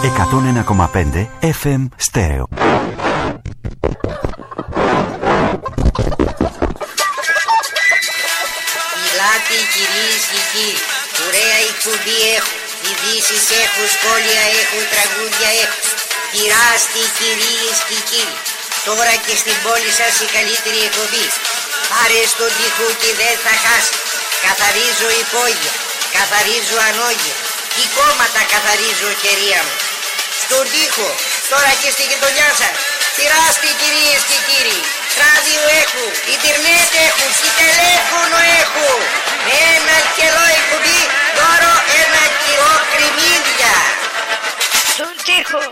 101,5 FM Stereo. Μιλάτε κυρίες και κύριοι, ωραία εκπομπή έχω, ειδήσεις έχω, σχόλια έχω, τραγούδια έχω. Πειράστε κυρίες και κύριοι, τώρα και στην πόλη σας η καλύτερη εκπομπή. Πάρε στον τοίχο και δεν θα χάσει. Καθαρίζω υπόγεια, καθαρίζω ανόγεια. Τι κόμματα καθαρίζω κυρία μου. Στον τοίχο, τώρα και στη γειτονιά σας. Πειράστε κυρίες και κύριοι. Ράδιο έχω, ίντερνετ έχω και τηλέφωνο έχω. Με ένα καιρό εκπομπή, δώρο ένα κιλό κρυμμύδια. Στον τοίχο,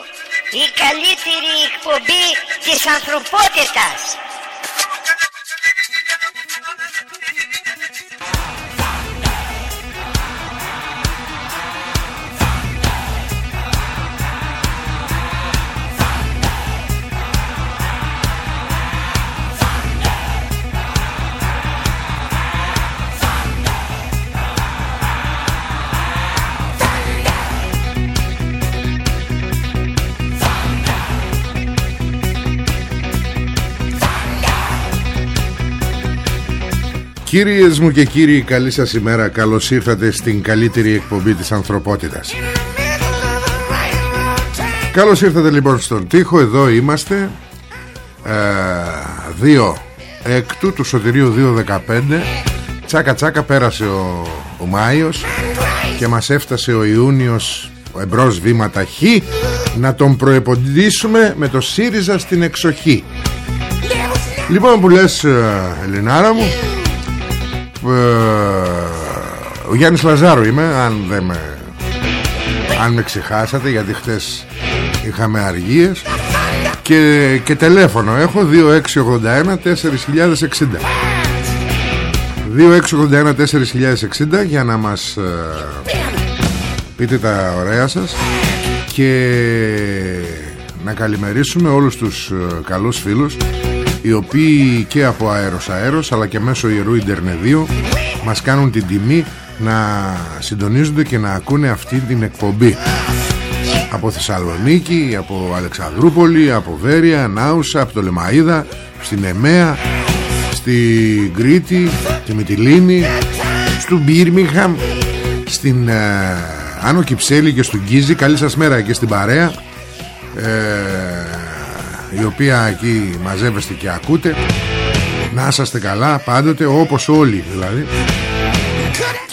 η καλύτερη εκπομπή της ανθρωπότητας. Κύριες μου και κύριοι καλή σας ημέρα. Καλώς ήρθατε στην καλύτερη εκπομπή της ανθρωπότητας. Καλώς ήρθατε λοιπόν στον τοίχο. Εδώ είμαστε ε, Δύο Έκτου του Σωτηρίου 2.15 Τσάκα τσάκα πέρασε ο, ο Μάιος Και μας έφτασε ο Ιούνιος Ο εμπρός βήματα χ Να τον προεποντήσουμε με το ΣΥΡΙΖΑ στην εξοχή. Λοιπόν που λες ε, Ελληνάρα μου ε, ο Γιάννης Λαζάρου είμαι αν δεν με αν με ξεχάσατε γιατί χτες είχαμε αργίες. Και, και τηλέφωνο έχω 2681 4060 2681 4060 για να μας ε, πείτε τα ωραία σας. Και να καλημερίσουμε όλους τους ε, καλούς φίλους οι οποίοι και από αέρος αέρος αλλά και μέσω ιερού Ιντερνεδίου μας κάνουν την τιμή να συντονίζονται και να ακούνε αυτή την εκπομπή από Θεσσαλονίκη, από Αλεξανδρούπολη, από Βέρεια, Νάουσα, από το Λεμαΐδα, στην Εμέα, στην Κρήτη, στη Μυτιλίνη, στο Μπίρμιχαμ, στην ε, Άνω Κυψέλη και στον Κίζη. Καλή σας μέρα και στην παρέα. Ε, η οποία εκεί μαζεύεστε και ακούτε. Να είσαστε καλά πάντοτε όπως όλοι δηλαδή.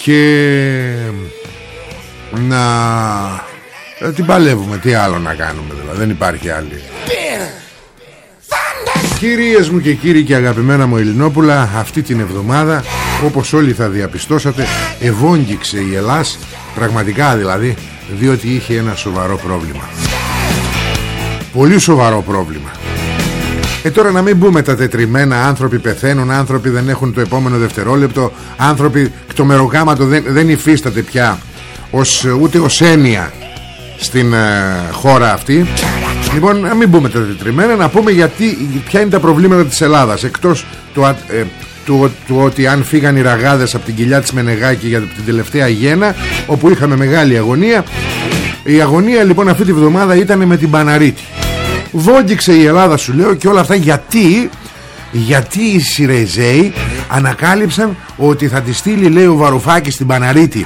Και να ε, την παλεύουμε τι άλλο να κάνουμε δηλαδή. Δεν υπάρχει άλλη. Κυρίες μου και κύριοι και αγαπημένα μου Ελληνόπουλα αυτή την εβδομάδα όπως όλοι θα διαπιστώσατε ευόγγιξε η Ελλάς πραγματικά δηλαδή διότι είχε ένα σοβαρό πρόβλημα Πολύ σοβαρό πρόβλημα. Ε τώρα να μην μπούμε τα τετριμένα Άνθρωποι πεθαίνουν, άνθρωποι δεν έχουν το επόμενο δευτερόλεπτο Άνθρωποι το μεροκάματο δεν, δεν υφίσταται πια ως, Ούτε ως έννοια Στην ε, χώρα αυτή. Λοιπόν να μην μπούμε τα τετριμένα Να πούμε γιατί, ποια είναι τα προβλήματα της Ελλάδας Εκτός του, ε, του, του, ότι αν φύγαν οι ραγάδες από την κοιλιά της Μενεγάκη για την τελευταία γέννα όπου είχαμε μεγάλη αγωνία η αγωνία λοιπόν αυτή τη βδομάδα ήταν με την Παναρίτη Βόγγιξε η Ελλάδα σου λέω και όλα αυτά γιατί γιατί οι Σιρεζέοι ανακάλυψαν ότι θα τη στείλει λέει ο Βαρουφάκης στην Παναρίτη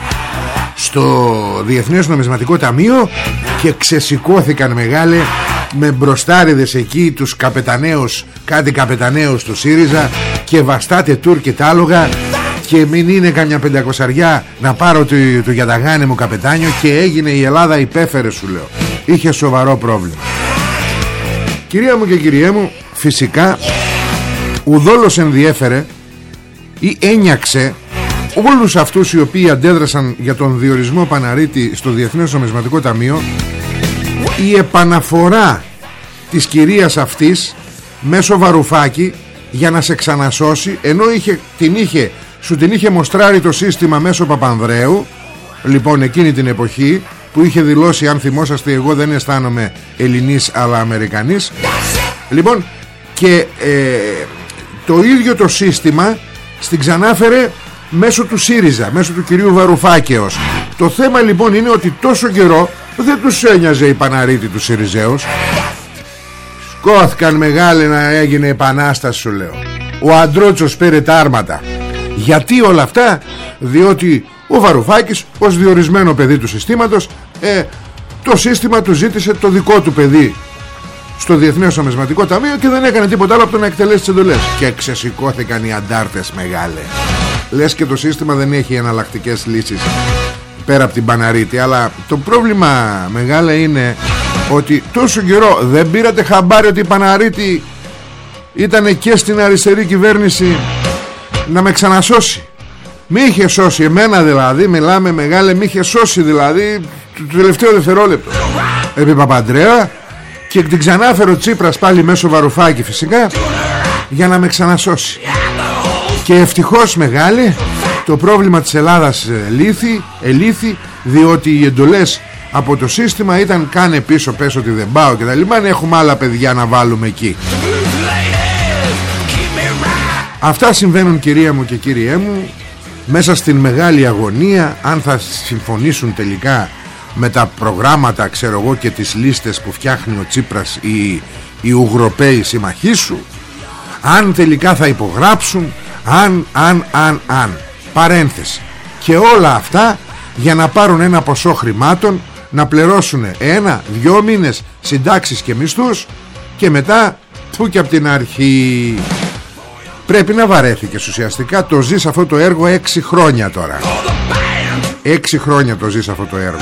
στο Διεθνές Νομισματικό Ταμείο και ξεσηκώθηκαν μεγάλε με μπροστάριδες εκεί τους καπεταναίους κάτι καπεταναίους του ΣΥΡΙΖΑ και βαστάτε τουρ και τάλογα και μην είναι καμιά πεντακοσαριά να πάρω το, το γιαταγάνι μου καπετάνιο και έγινε η Ελλάδα υπέφερε σου λέω. Είχε σοβαρό πρόβλημα Κυρία μου και κυριέ μου Φυσικά Ουδόλως ενδιέφερε Ή ένιαξε Όλους αυτούς οι οποίοι αντέδρασαν Για τον διορισμό Παναρίτη Στο Διεθνές Νομισματικό Ταμείο Η επαναφορά Της κυρίας αυτής Μέσω βαρουφάκι Για να σε ξανασώσει Ενώ είχε, την είχε, σου την είχε μοστράρει το σύστημα Μέσω Παπανδρέου Λοιπόν εκείνη την εποχή που είχε δηλώσει αν θυμόσαστε εγώ δεν αισθάνομαι Ελληνής αλλά Αμερικανής λοιπόν και ε, το ίδιο το σύστημα στην ξανάφερε μέσω του ΣΥΡΙΖΑ μέσω του κυρίου Βαρουφάκεως. Το θέμα λοιπόν είναι ότι τόσο καιρό δεν τους ένοιαζε η Παναρίτη του ΣΥΡΙΖΑΕΟΣ σκόθηκαν μεγάλη να έγινε επανάσταση σου λέω. Ο Αντρότσος πήρε τα άρματα. Γιατί όλα αυτά; Διότι ο Βαρουφάκης ως διορισμένο παιδί του συστήματος ε, το σύστημα του ζήτησε το δικό του παιδί στο Διεθνές Ομεσματικό Ταμείο και δεν έκανε τίποτα άλλο από το να εκτελέσει τις εντολές. Και ξεσηκώθηκαν οι αντάρτες μεγάλε. Λες και το σύστημα δεν έχει εναλλακτικές λύσεις πέρα από την Παναρίτη αλλά το πρόβλημα μεγάλα είναι ότι τόσο καιρό δεν πήρατε χαμπάρι ότι η Παναρίτη ήταν και στην αριστερή κυβέρνηση να με ξανασώσει μη είχε σώσει εμένα δηλαδή Μιλάμε μεγάλε μη είχε σώσει δηλαδή Το τελευταίο δευτερόλεπτο. Επί Παπαντρέα Και την ξανάφερε ο Τσίπρας πάλι μέσω Βαρουφάκη φυσικά Για να με ξανασώσει. Και ευτυχώς μεγάλε Το πρόβλημα της Ελλάδας ε, λύθη, ελήθη Διότι οι εντολές από το σύστημα ήταν κάνε πίσω πες ότι δεν πάω και τα λιμάνια έχουμε άλλα παιδιά να βάλουμε εκεί. Αυτά συμβαίνουν κυρία μου και κύριέ μου μέσα στην μεγάλη αγωνία αν θα συμφωνήσουν τελικά με τα προγράμματα ξέρω εγώ και τις λίστες που φτιάχνει ο Τσίπρας οι, οι Ουγροπαίοι συμμαχοί σου αν τελικά θα υπογράψουν αν, αν, αν, αν. Παρένθεση. Και όλα αυτά για να πάρουν ένα ποσό χρημάτων να πληρώσουν ένα, δυο μήνες συντάξεις και μισθούς και μετά που και από την αρχή πρέπει να βαρέθηκες ουσιαστικά. Το ζεις αυτό το έργο έξι χρόνια τώρα. Έξι χρόνια το ζεις αυτό το έργο.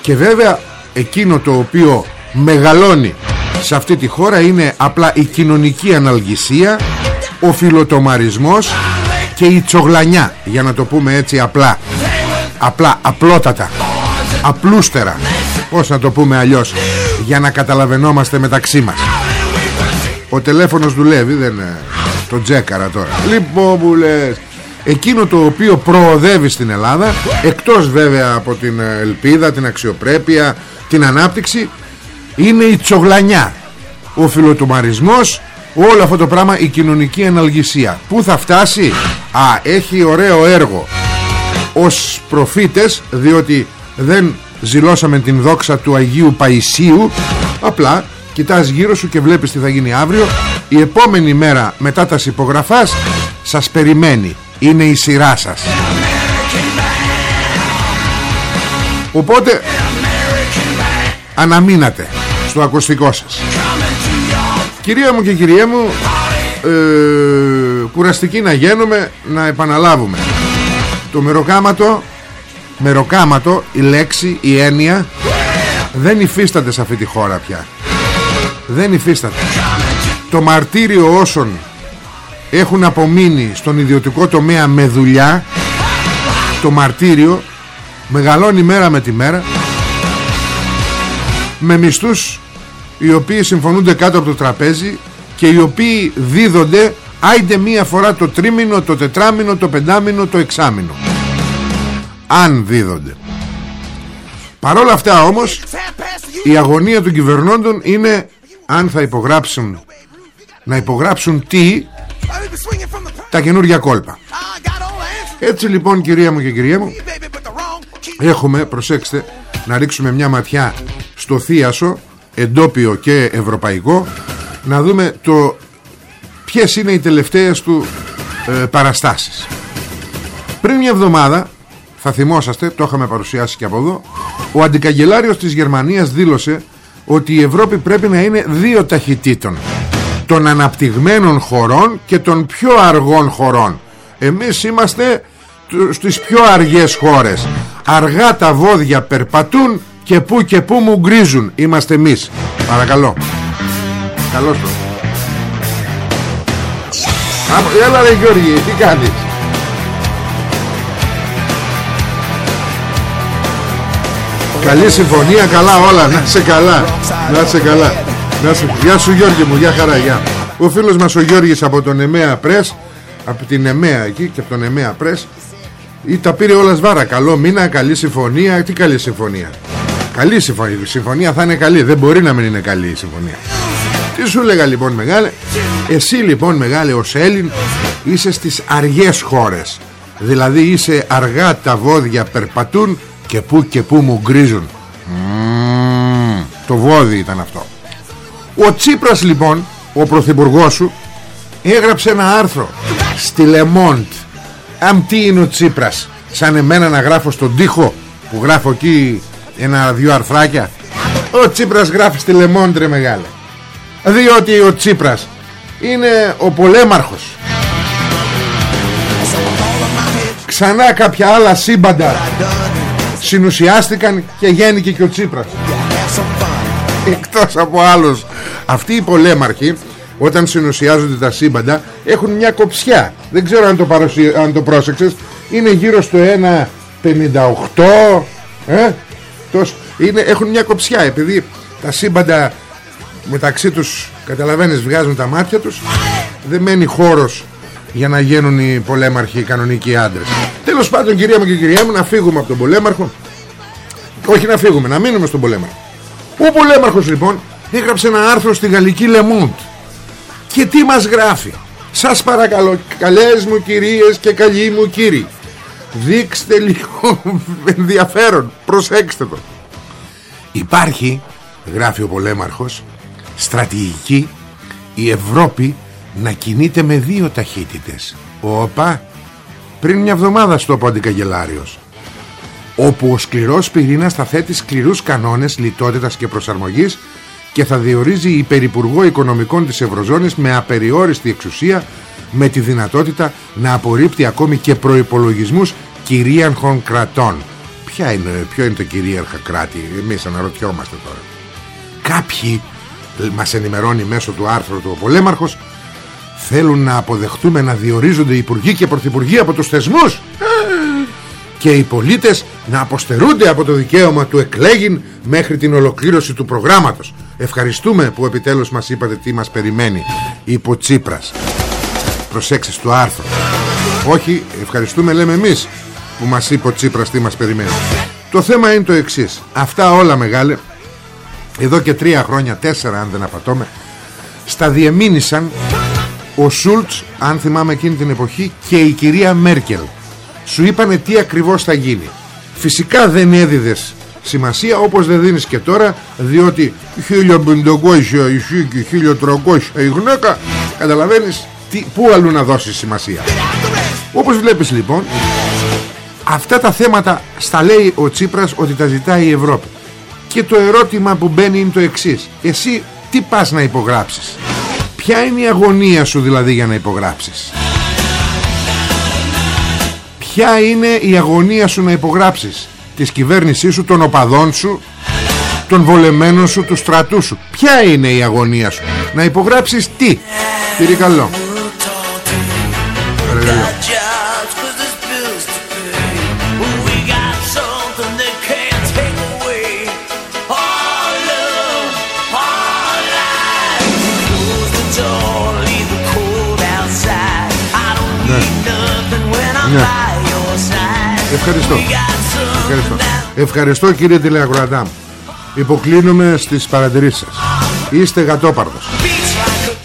Και βέβαια εκείνο το οποίο μεγαλώνει σε αυτή τη χώρα είναι απλά η κοινωνική αναλγησία ο φιλοτομαρισμός και η τσογλανιά για να το πούμε έτσι απλά. Απλά, απλότατα. Απλούστερα. Πως να το πούμε αλλιώς για να καταλαβαίνόμαστε μεταξύ μας. Ο τηλέφωνος δουλεύει δεν το τζέκαρα τώρα. Λοιπόν που λες. Εκείνο το οποίο προοδεύει στην Ελλάδα Εκτός βέβαια από την ελπίδα Την αξιοπρέπεια Την ανάπτυξη Είναι η τσογλανιά. Ο φιλοτομαρισμός Όλο αυτό το πράγμα η κοινωνική αναλγησία. Πού θα φτάσει; Α έχει ωραίο έργο Ως προφήτες Διότι δεν ζηλώσαμε την δόξα του Αγίου Παϊσίου. Απλά κοιτάς γύρω σου και βλέπεις τι θα γίνει αύριο η επόμενη μέρα μετά τα υπογραφάς σας περιμένει. Είναι η σειρά σας. Οπότε αναμείνατε στο ακουστικό σας. Κυρία μου και κυρία μου ε, κουραστική να γίνουμε να επαναλάβουμε. Το μεροκάματο μεροκάματο η λέξη, η έννοια δεν υφίσταται σε αυτή τη χώρα πια. Δεν υφίσταται το μαρτύριο όσων έχουν απομείνει στον ιδιωτικό τομέα με δουλειά το μαρτύριο μεγαλώνει μέρα με τη μέρα με μισθούς οι οποίοι συμφωνούνται κάτω από το τραπέζι και οι οποίοι δίδονται άιντε μία φορά το τρίμηνο, το τετράμινο, το πεντάμινο, το εξάμινο αν δίδονται. Παρόλα αυτά όμως η αγωνία των κυβερνώντων είναι αν θα υπογράψουν να υπογράψουν τι τα καινούργια κόλπα. Έτσι λοιπόν κυρία μου και κυρία μου έχουμε προσέξτε να ρίξουμε μια ματιά στο θίασο εντόπιο και ευρωπαϊκό να δούμε το ποιες είναι οι τελευταίες του ε, παραστάσεις. Πριν μια εβδομάδα θα θυμόσαστε, το είχαμε παρουσιάσει και από εδώ ο αντικαγκελάριος της Γερμανίας δήλωσε ότι η Ευρώπη πρέπει να είναι δύο ταχυτήτων των αναπτυγμένων χωρών και των πιο αργών χωρών. Εμείς είμαστε στις πιο αργές χώρες. Αργά τα βόδια περπατούν και που και που μου γκρίζουν. Είμαστε εμείς. Παρακαλώ. Καλώς το. Έλα ρε Γιώργη τι κάνεις; Καλή συμφωνία, καλά όλα, να σε καλά, να σε καλά. Να σε... Γεια σου Γιώργη μου, γεια χαρά, γεια. Ο φίλος μας ο Γιώργης από τον Εμέα Πρέσ, από την Εμέα εκεί και από τον Εμέα Πρέσ, ή τα πήρε όλα σβάρα. Καλό μήνα, καλή συμφωνία. Τι καλή συμφωνία. Καλή συμφωνία. Η συμφωνία θα είναι καλή. Δεν μπορεί να μην είναι καλή η συμφωνία. Τι σου λέγα λοιπόν μεγάλε; Εσύ λοιπόν μεγάλε ως Έλλην είσαι στις αργές χώρες. Δηλαδή είσαι αργά τα βόδια περπατούν και που και που μου γκρίζουν Μμμ, Το βόδι ήταν αυτό Ο Τσίπρας λοιπόν Ο πρωθυπουργός σου Έγραψε ένα άρθρο Στη Λεμόντ Αν τι είναι ο Τσίπρας Σαν εμένα να γράφω στον τοίχο Που γράφω εκεί ένα-δυο αρθράκια Ο Τσίπρας γράφει στη Λεμόντ ρε μεγάλε. Διότι ο Τσίπρας Είναι ο πολέμαρχος. Ξανά κάποια άλλα σύμπαντα Συνουσιάστηκαν και γέννηκε και ο Τσίπρας. Εκτός από άλλους Αυτοί οι πολέμαρχοι Όταν συνουσιάζονται τα σύμπαντα Έχουν μια κοψιά. Δεν ξέρω αν το, παρουσι... αν το πρόσεξες. Είναι γύρω στο 1.58 ε; Τόσο... Είναι... Έχουν μια κοψιά Επειδή τα σύμπαντα Μεταξύ τους Καταλαβαίνεις βγάζουν τα μάτια τους. Δεν μένει χώρος για να γίνουν οι πολέμαρχοι οι κανονικοί άντρες. Τέλος πάντων κυρία μου και κυρία μου να φύγουμε από τον πολέμαρχο. Όχι να φύγουμε, να μείνουμε στον πολέμαρχο. Ο πολέμαρχος λοιπόν; Έγραψε ένα άρθρο στη γαλλική Λεμούντ Και τι μας γράφει; Σας παρακαλώ καλές μου κυρίες και καλοί μου κύριοι Δείξτε λίγο ενδιαφέρον Προσέξτε το. Υπάρχει Γράφει ο πολέμαρχος Στρατηγική Η Ευρώπη να κινείται με δύο ταχύτητες. Όπα Πριν μια εβδομάδα στο πω αντικαγελάριος Όπου ο σκληρός πυρήνας θα θέτει σκληρούς κανόνες λιτότητας και προσαρμογής και θα διορίζει υπερυπουργό οικονομικών της Ευρωζώνης με απεριόριστη εξουσία με τη δυνατότητα να απορρίπτει ακόμη και προϋπολογισμούς κυρίαρχων κρατών. Ποια είναι, ποιο είναι το κυρίαρχα κράτη, εμείς αναρωτιόμαστε τώρα. Κάποιοι, μας ενημερώνει μέσω του άρθρου του ο Πολέμαρχος, θέλουν να αποδεχτούμε να διορίζονται υπουργοί και πρωθυπουργοί από τους θεσμούς και οι πολίτες να αποστερούνται από το δικαίωμα του εκλέγην μέχρι την ολοκλήρωση του προγράμματος. Ευχαριστούμε που επιτέλους μας είπατε τι μας περιμένει υπό Τσίπρας. Προσέξτε στο άρθρο. Όχι, ευχαριστούμε λέμε εμείς που μας είπε ο Τσίπρας τι μας περιμένει. Το θέμα είναι το εξής. Αυτά όλα μεγάλε, εδώ και τρία χρόνια, τέσσερα αν δεν απατώμε, στα διεμήνυσαν ο Σούλτς, αν θυμάμαι εκείνη την εποχή, και η κυρία Μέρκελ. Σου είπανε τι ακριβώς θα γίνει. Φυσικά δεν έδιδες σημασία όπως δεν δίνεις και τώρα διότι 1500 ισχύει και 1300 η γυναίκα καταλαβαίνεις τι, πού αλλού να δώσεις σημασία. Όπως βλέπεις λοιπόν αυτά τα θέματα στα λέει ο Τσίπρας ότι τα ζητάει η Ευρώπη. Και το ερώτημα που μπαίνει είναι το εξής. Εσύ τι πας να υπογράψεις; Ποια είναι η αγωνία σου δηλαδή για να υπογράψεις; Ποια είναι η αγωνία σου να υπογράψεις; Της κυβέρνησής σου, των οπαδών σου των βολεμένων σου, του στρατούς σου ποια είναι η αγωνία σου; Να υπογράψεις τι κύριε καλό; Παρακαλώ. Ναι. Ευχαριστώ. Ευχαριστώ. Ευχαριστώ κύριε τηλεακροατά μου. Υποκλίνουμε στις παρατηρήσεις σας. Είστε γατόπαρδος.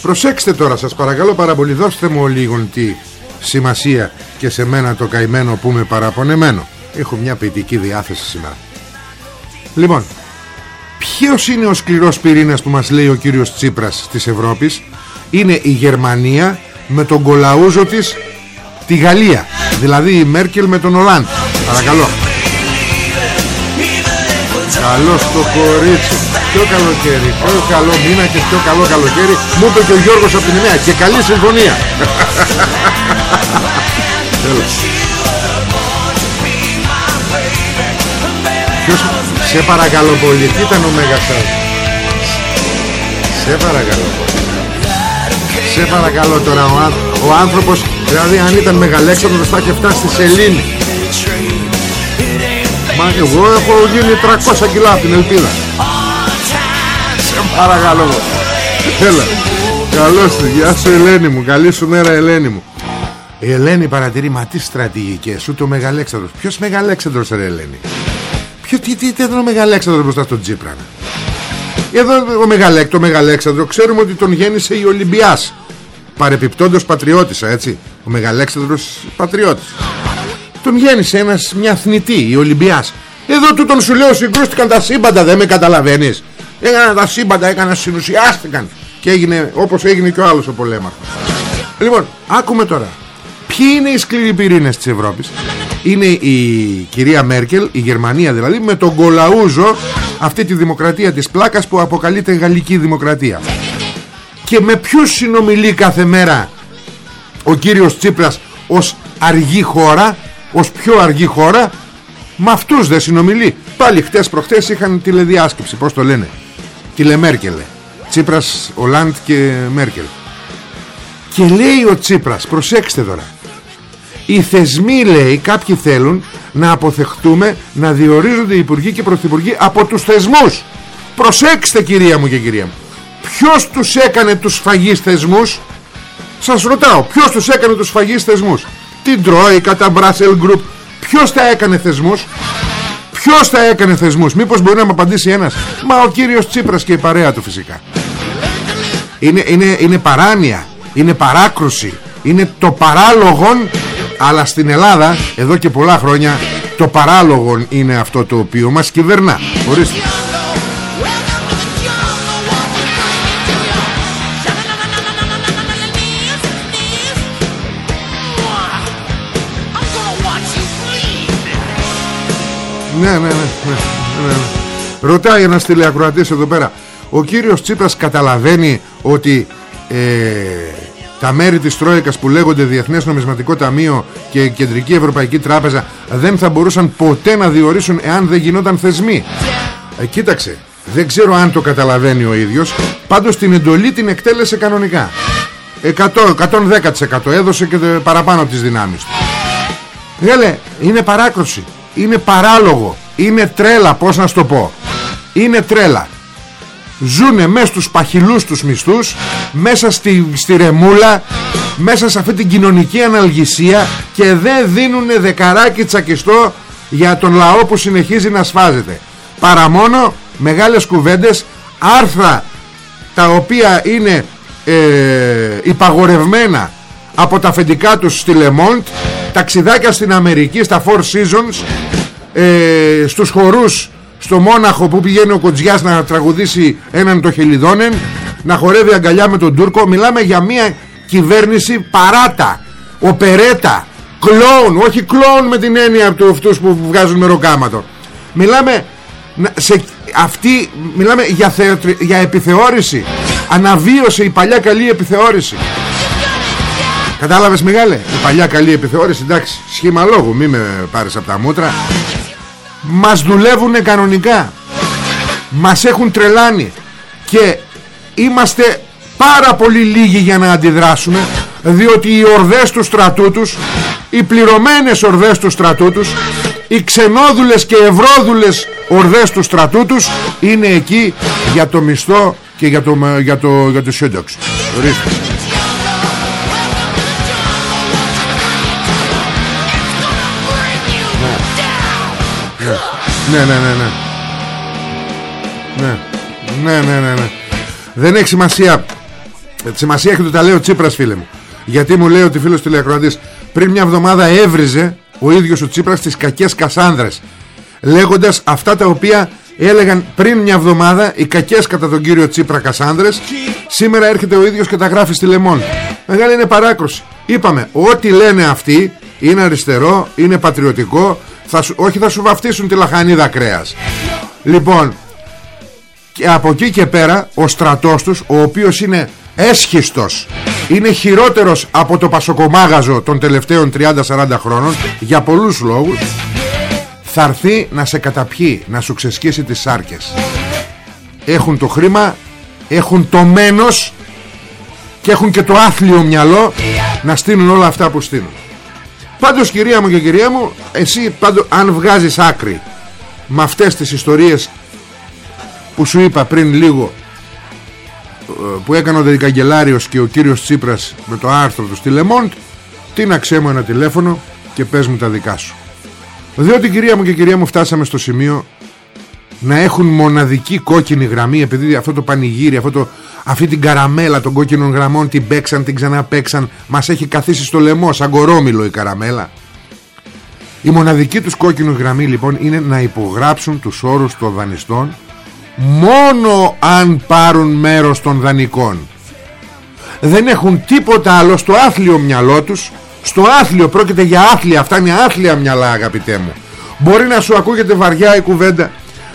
Προσέξτε τώρα σας παρακαλώ πάρα πολύ. Δώστε μου λίγο τη σημασία και σε μένα το καημένο που είμαι παραπονεμένο. Έχω μια ποιητική διάθεση σήμερα. Λοιπόν, ποιος είναι ο σκληρός πυρήνας που μας λέει ο κύριος Τσίπρας της Ευρώπης; Είναι η Γερμανία με τον κολαούζο της τη Γαλλία δηλαδή η Μέρκελ με τον Ολάντ παρακαλώ καλό στο κορίτσι. Πιο καλοκαίρι πιο καλό μήνα και πιο καλό καλοκαίρι μου είπε και ο Γιώργος από την Ενέα και καλή συμφωνία. Ποιος, σε παρακαλώ πολύ τι ήταν ο Μέγας σε παρακαλώ πολύ. Σε παρακαλώ τώρα ο, ο άνθρωπος Δηλαδή αν ήταν μεγαλέξανδρος θα είχε φτάσει στη σελήνη Μα εγώ έχω γίνει 300 κιλά από την ελπίδα. Σε παρακαλώ. Έλα. Καλώς του Γεια σου Ελένη μου. Καλή σου μέρα Ελένη μου. Η Ελένη παρατηρεί μα τι στρατηγικές σου το Μεγαλέξανδρος. Ποιος Μεγαλέξανδρος ρε Ελένη; Ποιος, τι, τι, τι ήταν ο Μεγαλέξανδρος μπροστά στον Τζίπρα Εδώ ο Μεγαλέκ, το Μεγαλέξανδρο Ξέρουμε ότι τον γέννησε η Ολυμπιάς. Παρεπιπτόντος πατριώτησα έτσι. Ο Μεγαλέξανδρος πατριώτης τον γέννησε ένας, μια θνητή η Ολυμπιάς. Εδώ τούτον σου λέω συγκρούστηκαν τα σύμπαντα δεν με καταλαβαίνεις. Έκαναν τα σύμπαντα έκαναν συνουσιάστηκαν. Και έγινε όπως έγινε και ο άλλος ο πολέμαρχος. Λοιπόν άκουμε τώρα. Ποιοι είναι οι σκληροί πυρήνες της Ευρώπης; Είναι η κυρία Μέρκελ η Γερμανία δηλαδή με τον Κολαούζο αυτή τη δημοκρατία της πλάκας που αποκαλείται γαλλική δημοκρατία. Και με ποιους συνομιλεί κάθε μέρα ο κύριος Τσίπρας ως αργή χώρα; Ως πιο αργή χώρα με αυτούς δεν συνομιλεί. Πάλι χτες προχτές είχαν τηλεδιάσκεψη πως το λένε τηλεμέρκελε Τσίπρας, Ολάντ και Μέρκελ. Και λέει ο Τσίπρας προσέξτε τώρα οι θεσμοί λέει κάποιοι θέλουν να αποθεχτούμε να διορίζονται οι υπουργοί και πρωθυπουργοί από τους θεσμούς. Προσέξτε κυρία μου και κυρία μου ποιος τους έκανε τους φαγείς θεσμούς; Σας ρωτάω ποιος τους έκανε τους φαγείς θεσμούς; Την Τρόικα, τα Brussels Group. Ποιος τα έκανε θεσμούς ποιος τα έκανε θεσμούς μήπως μπορεί να μου απαντήσει ένας; Μα ο κύριος Τσίπρας και η παρέα του φυσικά. Είναι, είναι, είναι παράνοια είναι παράκρουση είναι το παράλογον αλλά στην Ελλάδα εδώ και πολλά χρόνια το παράλογον είναι αυτό το οποίο μας κυβερνά. Ορίστε Ναι, ναι, ναι, ναι, ναι, ναι. Ρωτάει ένας τηλεακροατής εδώ πέρα Ο κύριος Τσίπρας καταλαβαίνει ότι ε, τα μέρη της Τρόικας που λέγονται Διεθνές Νομισματικό Ταμείο και Κεντρική Ευρωπαϊκή Τράπεζα δεν θα μπορούσαν ποτέ να διορίσουν εάν δεν γινόταν θεσμοί. Ε, κοίταξε, δεν ξέρω αν το καταλαβαίνει ο ίδιος, πάντως την εντολή την εκτέλεσε κανονικά. 100, 110% έδωσε και παραπάνω από τις δυνάμεις του. Γέλε, είναι παράκρουση, είναι παράλογο, είναι τρέλα, πώς να σου το πω. Είναι τρέλα. Ζουνε μέσα στους παχυλούς τους μισθούς μέσα στη, στη ρεμούλα μέσα σε αυτή την κοινωνική αναλγησία και δεν δίνουν δεκαράκι τσακιστό για τον λαό που συνεχίζει να σφάζεται. Παρά μόνο μεγάλες κουβέντες άρθρα τα οποία είναι ε, υπαγορευμένα από τα αφεντικά τους στη Λεμόντ ταξιδάκια στην Αμερική στα Four Seasons ε, στους χορούς στο Μόναχο που πηγαίνει ο Κοντζιάς να τραγουδήσει έναν το Χελιδόνεν να χορεύει αγκαλιά με τον Τούρκο. Μιλάμε για μια κυβέρνηση παράτα οπερέτα κλόουν όχι κλόουν με την έννοια του αυτούς που βγάζουν μεροκάματο μιλάμε σε αυτή μιλάμε για, για επιθεώρηση. Αναβίωσε η παλιά καλή επιθεώρηση Κατάλαβες μεγάλε Η παλιά καλή επιθεώρηση Εντάξει σχήμα λόγου Μη με πάρεις από τα μούτρα. Μας δουλεύουν κανονικά. Μας έχουν τρελάνει. Και είμαστε πάρα πολύ λίγοι για να αντιδράσουμε διότι οι ορδές του στρατού τους οι πληρωμένες ορδές του στρατού τους οι ξενόδουλες και ευρώδουλες ορδές του στρατού τους είναι εκεί για το μισθό και για το, για το, για το σύντοξο Ναι, ναι, ναι, ναι. Ναι, ναι, ναι, ναι, ναι. Δεν έχει σημασία. Σημασία έχει το τα λέει ο Τσίπρας φίλε μου. Γιατί μου λέει ότι φίλος τηλεακροατής πριν μια εβδομάδα έβριζε ο ίδιος ο Τσίπρας τις κακές κασάνδρες λέγοντας αυτά τα οποία έλεγαν πριν μια εβδομάδα οι κακές κατά τον κύριο Τσίπρα κασάνδρες σήμερα έρχεται ο ίδιος και τα γράφει στη Λεμόν μεγάλη είναι παράκρουση είπαμε ό,τι λένε αυτοί είναι αριστερό, είναι πατριωτικό θα σου, όχι θα σου βαφτίσουν τη λαχανίδα κρέας. Λοιπόν και από εκεί και πέρα ο στρατός τους ο οποίος είναι έσχιστος είναι χειρότερος από το πασοκομάγαζο των τελευταίων 30-40 χρόνων για πολλούς λόγους θα έρθει να σε καταπιεί να σου ξεσκίσει τις σάρκες. Έχουν το χρήμα έχουν το μένος και έχουν και το άθλιο μυαλό να στείλουν όλα αυτά που στείλουν Πάντως κυρία μου και κυρία μου Εσύ πάντως αν βγάζεις άκρη Με αυτές τις ιστορίες Που σου είπα πριν λίγο ε, Που έκανε ο Δεκαγκελάριος Και ο κύριος Τσίπρας Με το άρθρο του στη Λεμόντ Τι να ξέμω ένα τηλέφωνο Και πες μου τα δικά σου. Διότι κυρία μου και κυρία μου φτάσαμε στο σημείο Να έχουν μοναδική κόκκινη γραμμή Επειδή αυτό το πανηγύρι Αυτό το αυτή την καραμέλα των κόκκινων γραμμών την παίξαν, την ξαναπαίξαν μας έχει καθίσει στο λαιμό σαν κορόμιλο η καραμέλα Η μοναδική τους κόκκινη γραμμή λοιπόν είναι να υπογράψουν τους όρους των δανειστών μόνο αν πάρουν μέρος των δανεικών. Δεν έχουν τίποτα άλλο στο άθλιο μυαλό τους. Στο άθλιο πρόκειται για άθλια. Αυτά είναι άθλια μυαλά αγαπητέ μου. Μπορεί να σου ακούγεται βαριά η κουβέντα.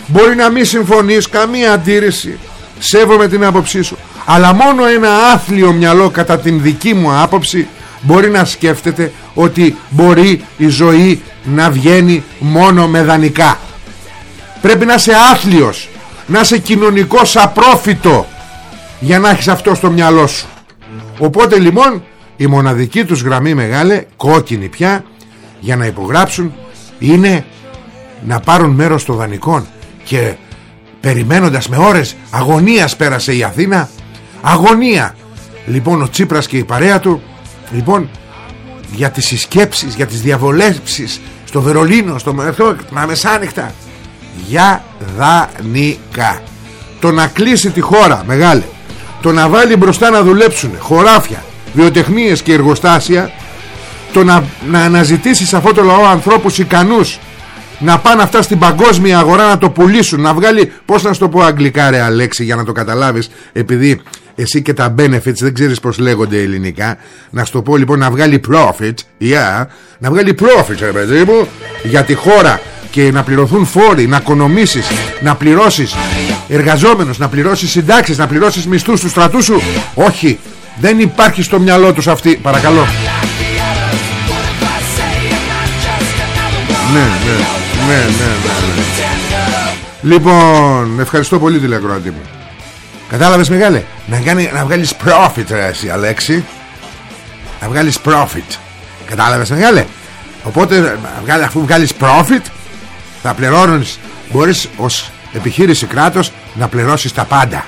Μπορεί να μην συμφωνείς καμία αντίρρηση. Σέβομαι την άποψή σου. Αλλά μόνο ένα άθλιο μυαλό κατά την δική μου άποψη μπορεί να σκέφτεται ότι μπορεί η ζωή να βγαίνει μόνο με δανεικά. Πρέπει να είσαι άθλιος, να είσαι κοινωνικός απρόφητο για να έχεις αυτό στο μυαλό σου. Οπότε λοιπόν η μοναδική τους γραμμή μεγάλη, κόκκινη πια, για να υπογράψουν είναι να πάρουν μέρος των δανεικών και περιμένοντας με ώρες αγωνίας πέρασε η Αθήνα. Αγωνία. Λοιπόν ο Τσίπρας και η παρέα του. Λοιπόν για τις συσκέψεις για τις διαβολέψεις στο Βερολίνο στο να μεσάνυχτα για δανεικά. Το να κλείσει τη χώρα μεγάλη το να βάλει μπροστά να δουλέψουν χωράφια, βιοτεχνίες και εργοστάσια. Το να, να αναζητήσεις σε αυτό το λαό ανθρώπους ικανούς να πάνε αυτά στην παγκόσμια αγορά να το πουλήσουν να βγάλει, πώς να σου το πω αγγλικά ρε Αλέξη για να το καταλάβεις επειδή εσύ και τα benefits δεν ξέρεις πως λέγονται ελληνικά να σου το πω λοιπόν να βγάλει profit yeah, να βγάλει profit ρε παιδί μου για τη χώρα και να πληρωθούν φόροι, να οικονομήσεις, να πληρώσεις εργαζόμενους, να πληρώσεις συντάξεις, να πληρώσεις μισθούς του στρατούς σου. Όχι, δεν υπάρχει στο μυαλό τους αυτή. Παρακαλώ. Ναι, ναι, ναι, ναι, ναι, ναι. Λοιπόν, ευχαριστώ πολύ τηλεκροατή μου. Κατάλαβες μεγάλε Να, κάνει, να βγάλεις profit ρε εσύ Αλέξη. Να βγάλεις profit. Κατάλαβες μεγάλε Οπότε αφού βγάλεις profit Θα πληρώνεις Μπορείς ως επιχείρηση κράτος Να πληρώσεις τα πάντα.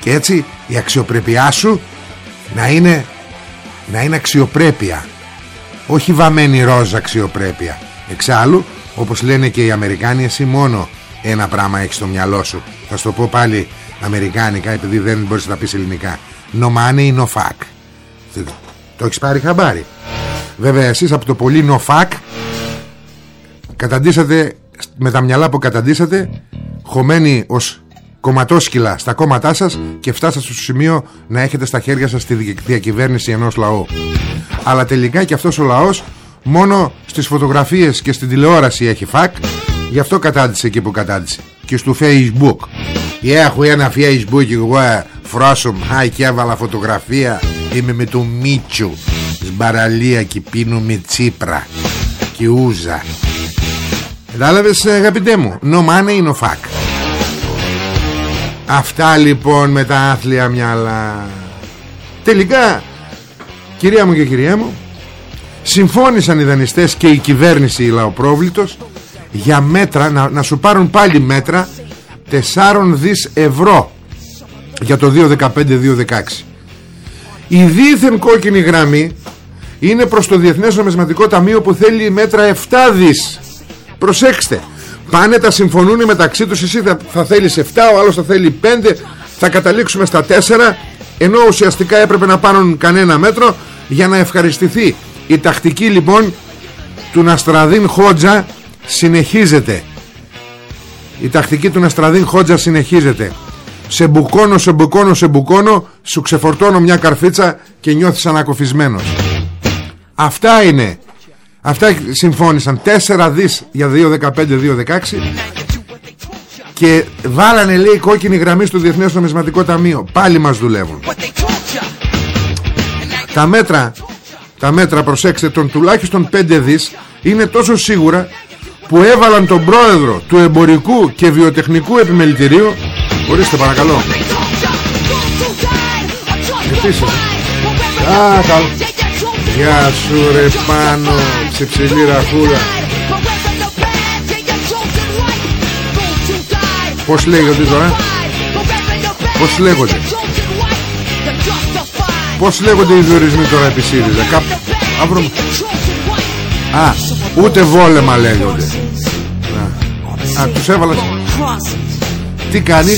Και έτσι η αξιοπρέπειά σου Να είναι Να είναι αξιοπρέπεια. Όχι βαμμένη ρόζα αξιοπρέπεια. Εξάλλου όπως λένε και οι Αμερικάνοι Εσύ μόνο ένα πράγμα έχεις στο μυαλό σου. Θα σου το πω πάλι αμερικάνικα επειδή δεν μπορείς να τα πεις ελληνικά. No money no fuck. Το έχεις πάρει χαμπάρι. Βέβαια εσείς από το πολύ no fuck καταντήσατε με τα μυαλά που καταντήσατε χωμένοι ως κομματόσκυλα στα κόμματά σας και φτάσατε στο σημείο να έχετε στα χέρια σας τη διακυβέρνηση ενός λαού. Αλλά τελικά και αυτός ο λαός μόνο στις φωτογραφίες και στην τηλεόραση έχει φακ. Γι' αυτό κατάντησε εκεί που κατάντησε. Και στο facebook. Έχω ένα facebook εγώ φρόσομ Χάι και έβαλα φωτογραφία. Είμαι με τον Μίτσο. Σμπαραλία και πίνω με τσίπρα Και ούζα. Κατάλαβες αγαπητέ μου No money no fuck Αυτά λοιπόν με τα άθλια μυαλά. Τελικά Κυρία μου και κυρία μου Συμφώνησαν οι δανειστές και η κυβέρνηση η λαοπρόβλητος Για μέτρα να, να σου πάρουν πάλι μέτρα 4 δις ευρώ για το 2015-2016 η δίθεν κόκκινη γραμμή είναι προς το Διεθνές Νομισματικό Ταμείο που θέλει μέτρα 7 δις. Προσέξτε πάνε τα συμφωνούν μεταξύ τους εσύ θα, θα θέλεις 7 ο άλλος θα θέλει 5 θα καταλήξουμε στα 4 ενώ ουσιαστικά έπρεπε να πάρουν κανένα μέτρο για να ευχαριστηθεί η τακτική λοιπόν του Ναστραδίν Χότζα συνεχίζεται. Η τακτική του Ναστραδίν Χότζα συνεχίζεται. Σε μπουκώνω, σε μπουκώνω, σε μπουκώνω Σου ξεφορτώνω μια καρφίτσα Και νιώθεις ανακοφισμένος. Αυτά είναι. Αυτά συμφώνησαν. 4 δις για 2015-2016 Και βάλανε λέει κόκκινη γραμμή στο Διεθνές Νομισματικό Ταμείο. Πάλι μας δουλεύουν. Τα μέτρα Τα μέτρα προσέξτε των τουλάχιστον 5 δις Είναι τόσο σίγουρα που έβαλαν τον πρόεδρο του εμπορικού και βιοτεχνικού επιμελητηρίου. Ορίστε παρακαλώ. Επίσης. Α, καλ... Γεια σου ρε πάνω Σε ψηλή ραχούλα. Πώς λέγονται τώρα; Πώς λέγονται; Πώς λέγονται οι διορισμοί τώρα επί ΣΥΡΙΖΑ; Κάπου Α, ούτε βόλεμα λέγονται. Α, τους έβαλα. Τι κάνει;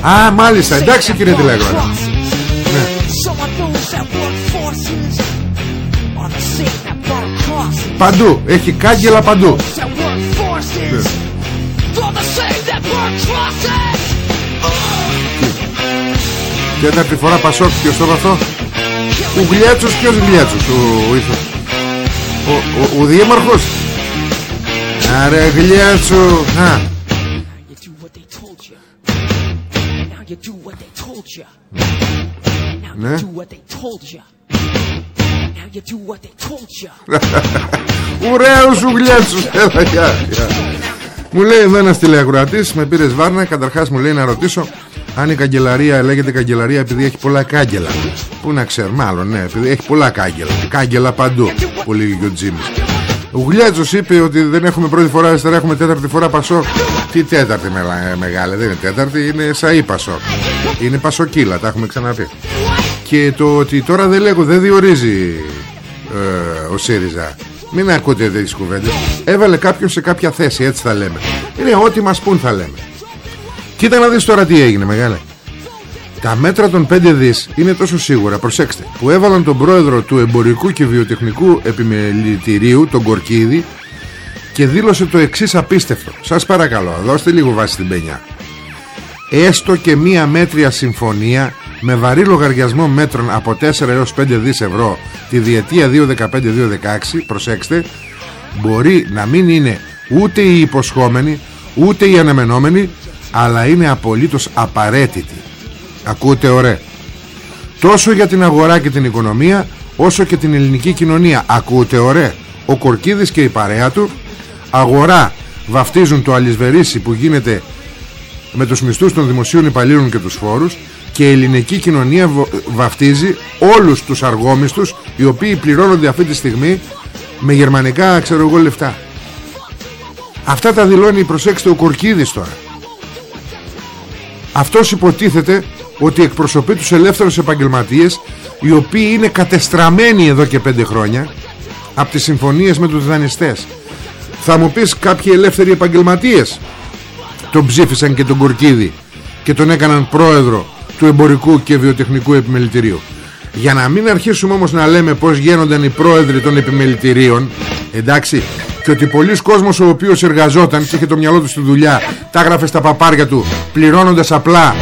Α, μάλιστα, εντάξει κύριε τηλέγραφα Ναι. Παντού, έχει κάγκελα παντού Τέταρτη φορά Πασόκ Ποιος το αυτό Ο Γλιάτσος ποιος Γλιάτσος Ο, ο, ο, ο, ο Δήμαρχος Άρε Γλιάτσο Α. Ναι. Ωραίος ο Γλιάτσος Έλα γεια μου λέει εδώ ένας τηλεακροατής Με πήρες βάρνα Καταρχάς μου λέει να ρωτήσω Αν η καγκελαρία λέγεται καγκελαρία Επειδή έχει πολλά κάγκελα. Πού να ξέρω μάλλον ναι Επειδή έχει πολλά κάγκελα. Κάγκελα παντού. Που λέγει και ο Τζίμις. Ο Γουλιάτζος είπε ότι δεν έχουμε πρώτη φορά αριστερά Έχουμε τέταρτη φορά Πασόκ. Τι τέταρτη με, μεγάλη Δεν είναι τέταρτη Είναι σαΐ Πασόκ. Είναι Πασοκύλα Τα έχουμε ξαναπεί. Και το ότι τώρα δεν λέγω Δεν διορίζει ε, ο ΣΥΡΙΖΑ. Μην ακούτε τις κουβέντες. Έβαλε κάποιον σε κάποια θέση έτσι θα λέμε. Είναι ό,τι μας πούν θα λέμε Κοίτα να δεις τώρα τι έγινε μεγάλε. Τα μέτρα των 5 δις είναι τόσο σίγουρα. Προσέξτε Που έβαλαν τον πρόεδρο του εμπορικού και βιοτεχνικού επιμελητηρίου Τον Κορκίδη Και δήλωσε το εξής απίστευτο. Σας παρακαλώ δώστε λίγο βάση στην πενιά Έστω και μία μέτρια συμφωνία με βαρύ λογαριασμό μέτρων από 4 έως 5 δις ευρώ τη διετία 2015-2016 προσέξτε μπορεί να μην είναι ούτε η υποσχόμενη ούτε η αναμενόμενη αλλά είναι απολύτως απαραίτητη. Ακούτε ωραία. Τόσο για την αγορά και την οικονομία όσο και την ελληνική κοινωνία. Ακούτε ωραία. Ο Κορκίδης και η παρέα του αγορά βαφτίζουν το αλυσβερίσι που γίνεται με τους μισθούς των δημοσίων υπαλλήλων και τους φόρους και η ελληνική κοινωνία βαφτίζει όλους τους αργόμιστους οι οποίοι πληρώνονται αυτή τη στιγμή με γερμανικά ξέρω εγώ λεφτά. Αυτά τα δηλώνει προσέξτε ο Κορκίδης τώρα αυτός υποτίθεται ότι εκπροσωπεί τους ελεύθερους επαγγελματίες οι οποίοι είναι κατεστραμμένοι εδώ και πέντε χρόνια από τις συμφωνίες με τους δανειστές. Θα μου πεις κάποιοι ελεύθεροι επαγγελματίες τον ψήφισαν και τον Κορκίδη και τον έκαναν πρόεδρο του εμπορικού και βιοτεχνικού επιμελητηρίου. Για να μην αρχίσουμε όμως να λέμε πως γίνονταν οι πρόεδροι των επιμελητηρίων εντάξει και ότι πολλοί κόσμος ο οποίος εργαζόταν και είχε το μυαλό του στη δουλειά τα έγραφε στα παπάρια του πληρώνοντας απλά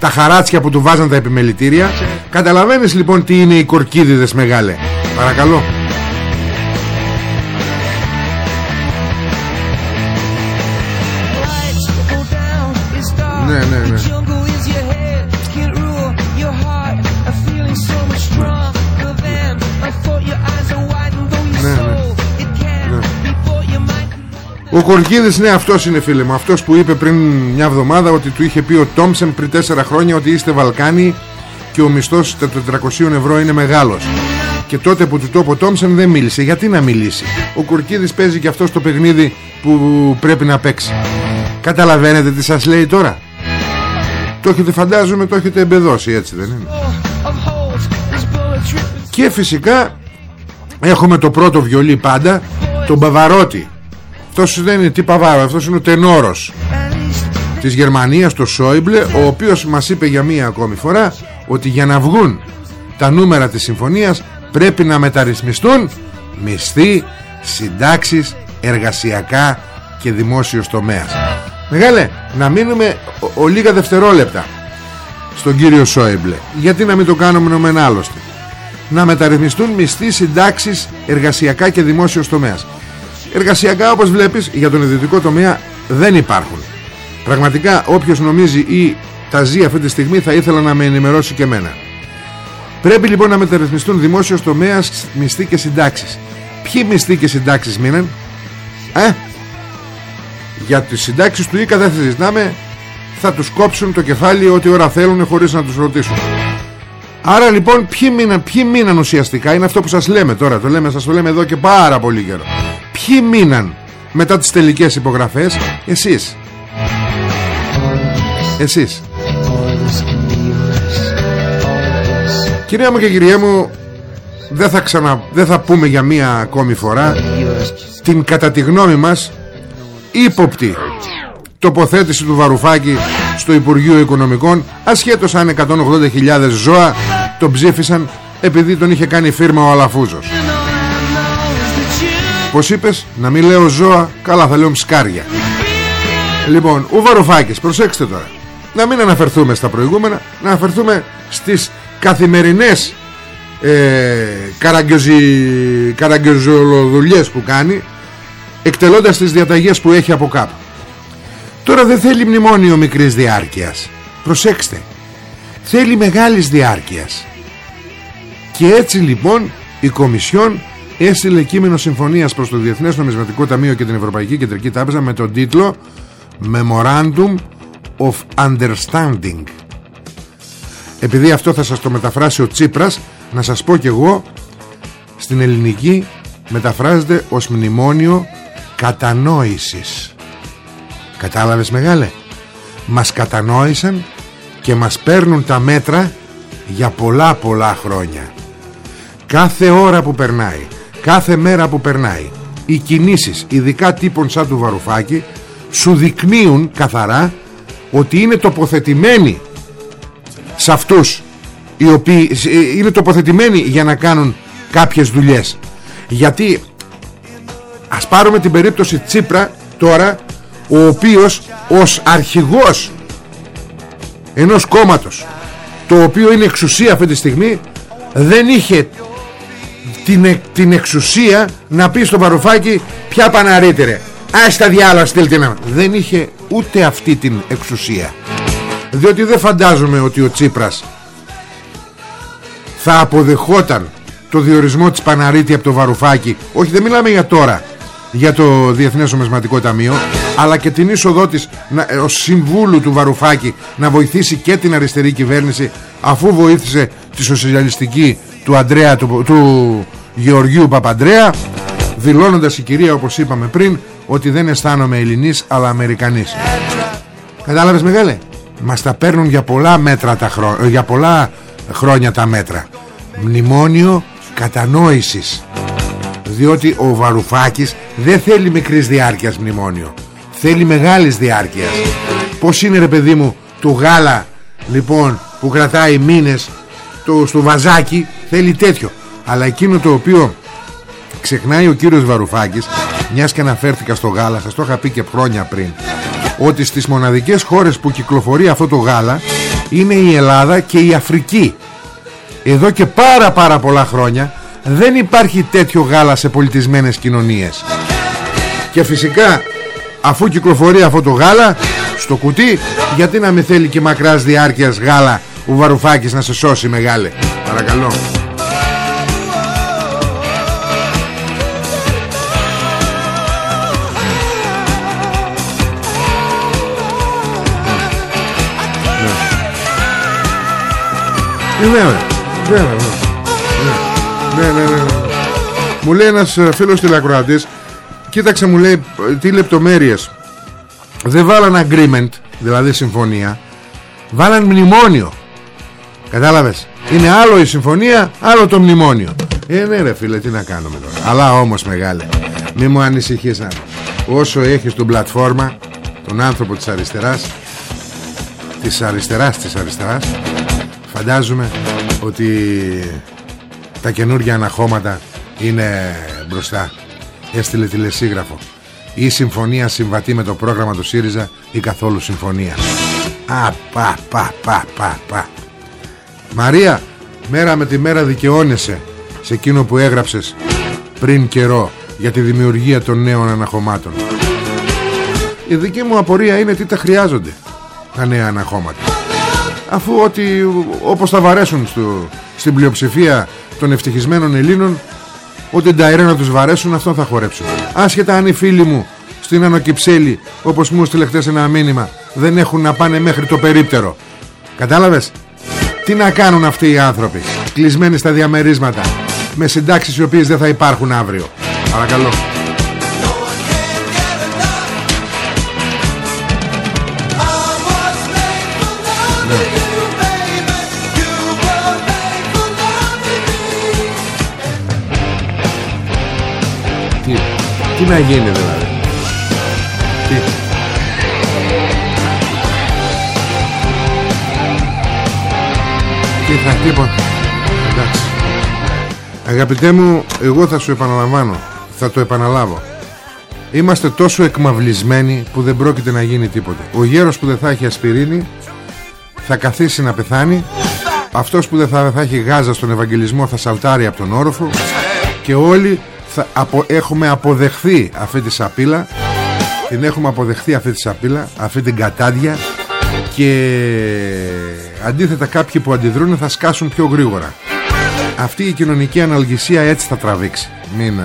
τα χαράτσια που του βάζαν τα επιμελητήρια. Καταλαβαίνεις λοιπόν τι είναι οι κορκίδιδες μεγάλε. Παρακαλώ. Ναι ναι ναι Ο Κορκίδης ναι αυτός είναι φίλε μου. Αυτός που είπε πριν μια εβδομάδα Ότι του είχε πει ο Τόμσεν πριν τέσσερα χρόνια Ότι είστε Βαλκάνοι Και ο μισθός 400 ευρώ είναι μεγάλος. Και τότε που του το είπε ο Τόμσεν δεν μίλησε. Γιατί να μιλήσει; Ο Κορκίδης παίζει και αυτός το παιχνίδι Που πρέπει να παίξει. Καταλαβαίνετε τι σας λέει τώρα; Το έχετε φαντάζομαι Το έχετε εμπεδώσει έτσι δεν είναι; Και φυσικά Έχουμε το πρώτο βιολί πάντα Τον Μπαβαρότη αυτός δεν είναι τι παβάρο Αυτός είναι ο τενόρος Της Γερμανίας το Σόιμπλε Ο οποίος μας είπε για μία ακόμη φορά Ότι για να βγουν τα νούμερα της συμφωνίας Πρέπει να μεταρρυθμιστούν Μισθοί, συντάξεις Εργασιακά και δημόσιος τομέας. Μεγάλε να μείνουμε ο, ο λίγα δευτερόλεπτα Στον κύριο Σόιμπλε Γιατί να μην το κάνουμε με ένα άλλωστε. Να μεταρρυθμιστούν μισθοί, συντάξεις, εργασιακά και δημόσιος τομέας. Εργασιακά όπως βλέπεις για τον ιδιωτικό τομέα δεν υπάρχουν. Πραγματικά όποιος νομίζει ή τα ζει αυτή τη στιγμή θα ήθελα να με ενημερώσει και εμένα. Πρέπει λοιπόν να μεταρρυθμιστούν δημόσιος τομέας μισθοί και συντάξεις. Ποιοι μισθοί και συντάξεις μείναν; Ε; Για τις συντάξεις του ΙΚΑ δεν θα συζητάμε. Θα τους κόψουν το κεφάλι ό,τι ώρα θέλουν χωρίς να τους ρωτήσουν. Άρα λοιπόν ποιοι μείναν, ποιοι μείναν ουσιαστικά; Είναι αυτό που σας λέμε τώρα. Το λέμε, Σας το λέμε εδώ και πάρα πολύ καιρό Ποιοι μείναν μετά τις τελικές υπογραφές; Εσείς. Εσείς. Κυρία μου και κυρία μου δεν θα, ξανα, δεν θα πούμε για μία ακόμη φορά Την κατά τη γνώμη μας ύποπτη τοποθέτηση του Βαρουφάκη στο Υπουργείο Οικονομικών ασχέτως αν 180.000 ζώα τον ψήφισαν επειδή τον είχε κάνει φίρμα ο Αλαφούζος Πως είπες να μην λέω ζώα Καλά θα λέω μσκάρια. Λοιπόν ο Βαρουφάκης προσέξτε τώρα. Να μην αναφερθούμε στα προηγούμενα Να αναφερθούμε στις καθημερινές ε, καραγκιοζολοδουλειές που κάνει εκτελώντας τις διαταγές που έχει από κάπου. Τώρα δεν θέλει μνημόνιο μικρής διάρκειας. Προσέξτε θέλει μεγάλης διάρκειας. Και έτσι λοιπόν η Κομισιόν έστειλε κείμενο συμφωνίας προς το Διεθνές Νομισματικό Ταμείο και την Ευρωπαϊκή Κεντρική Τράπεζα με τον τίτλο Memorandum of Understanding επειδή αυτό θα σας το μεταφράσει ο Τσίπρας να σας πω κι εγώ στην ελληνική μεταφράζεται ως μνημόνιο κατανόησης. Κατάλαβες μεγάλε; Μας κατανόησαν και μας παίρνουν τα μέτρα για πολλά πολλά χρόνια. Κάθε ώρα που περνάει κάθε μέρα που περνάει. Οι κινήσεις ειδικά τύπων σαν του Βαρουφάκη σου δεικνύουν καθαρά ότι είναι τοποθετημένοι σε αυτούς οι οποίοι ε, είναι τοποθετημένοι για να κάνουν κάποιες δουλειές. Γιατί ας πάρουμε την περίπτωση Τσίπρα τώρα ο οποίος ως αρχηγός ενός κόμματος το οποίο είναι εξουσία αυτή τη στιγμή δεν είχε την, την εξουσία να πει στο Βαρουφάκη ποια παναρίτερε ας τα διάλα στείλτε να δεν είχε ούτε αυτή την εξουσία. Διότι δεν φαντάζομαι ότι ο Τσίπρας θα αποδεχόταν το διορισμό της Παναρίτη από το Βαρουφάκη. Όχι δεν μιλάμε για τώρα για το Διεθνές Ομεσματικό Ταμείο αλλά και την είσοδό της να, ε, ως συμβούλου του Βαρουφάκη να βοηθήσει και την αριστερή κυβέρνηση αφού βοήθησε τη σοσιαλιστική του, Αντρέα, του, του Γεωργίου Παπαντρέα δηλώνοντας η κυρία όπως είπαμε πριν ότι δεν αισθάνομαι Ελληνής αλλά Αμερικανής. Κατάλαβες μεγάλε μας τα παίρνουν για πολλά, μέτρα τα χρο... για πολλά χρόνια τα μέτρα. Μνημόνιο κατανόησης. Διότι ο Βαρουφάκης δεν θέλει μικρής διάρκειας μνημόνιο. Θέλει μεγάλης διάρκειας. Πως είναι ρε παιδί μου το γάλα λοιπόν που κρατάει μήνες το, στο βαζάκι θέλει τέτοιο. Αλλά εκείνο το οποίο ξεχνάει ο κύριος Βαρουφάκης μιας και αναφέρθηκα στο γάλα σας το είχα πει και χρόνια πριν ότι στις μοναδικές χώρες που κυκλοφορεί αυτό το γάλα είναι η Ελλάδα και η Αφρική. Εδώ και πάρα πάρα πολλά χρόνια δεν υπάρχει τέτοιο γάλα σε πολιτισμένες κοινωνίες. Και φυσικά αφού κυκλοφορεί αυτό το γάλα στο κουτί γιατί να με θέλει και μακράς διάρκειας γάλα ο Βαρουφάκης να σε σώσει μεγάλε. Παρακαλώ ναι, βέβαια, βέβαια, ναι, ναι, ναι, ναι. Μου λέει ένας ε, φίλος τηλεκροατής Κοίταξε μου λέει τι λεπτομέρειες. Δεν βάλαν agreement Δηλαδή συμφωνία Βάλαν μνημόνιο. Κατάλαβες; Είναι άλλο η συμφωνία Άλλο το μνημόνιο. Ε ναι ρε φίλε τι να κάνουμε τώρα. Αλλά όμως μεγάλε Μη μου ανησυχείς να Όσο έχεις την πλατφόρμα Τον άνθρωπο της αριστεράς Της αριστεράς της αριστεράς Φαντάζομαι ότι τα καινούργια αναχώματα είναι μπροστά έστειλε τηλεσίγραφο ή συμφωνία συμβατή με το πρόγραμμα του ΣΥΡΙΖΑ ή καθόλου συμφωνία Α, πα, πα, πα, πα, πα. Μαρία, μέρα με τη μέρα δικαιώνεσαι σε εκείνο που έγραψες πριν καιρό για τη δημιουργία των νέων αναχωμάτων. Η δική μου απορία είναι τι τα χρειάζονται τα νέα αναχώματα. Αφού ότι όπως θα βαρέσουν στο, στην πλειοψηφία των ευτυχισμένων Ελλήνων Ό,τι τα να τους βαρέσουν αυτό θα χορέψουν Άσχετα αν οι φίλοι μου στην Ανοκυψέλη Όπως μου στείλε χτες ένα μήνυμα Δεν έχουν να πάνε μέχρι το περίπτερο. Κατάλαβες; Τι να κάνουν αυτοί οι άνθρωποι Κλεισμένοι στα διαμερίσματα Με συντάξεις οι οποίες δεν θα υπάρχουν αύριο. Παρακαλώ Τι να γίνει δηλαδή. Τι. Τι θα τίποτα. Εντάξει. Αγαπητέ μου Εγώ θα σου επαναλαμβάνω. Θα το επαναλάβω. Είμαστε τόσο εκμαυλισμένοι που δεν πρόκειται να γίνει τίποτε. Ο γέρος που δεν θα έχει ασπιρίνη Θα καθίσει να πεθάνει. Αυτός που δεν θα, θα έχει γάζα στον Ευαγγελισμό Θα σαλτάρει από τον όροφο. Και όλοι θα απο, έχουμε αποδεχθεί αυτή τη σαπίλα. Την έχουμε αποδεχθεί αυτή τη σαπίλα Αυτή την κατάδια. Και αντίθετα κάποιοι που αντιδρούν Θα σκάσουν πιο γρήγορα. Αυτή η κοινωνική αναλγησία έτσι θα τραβήξει. Μην...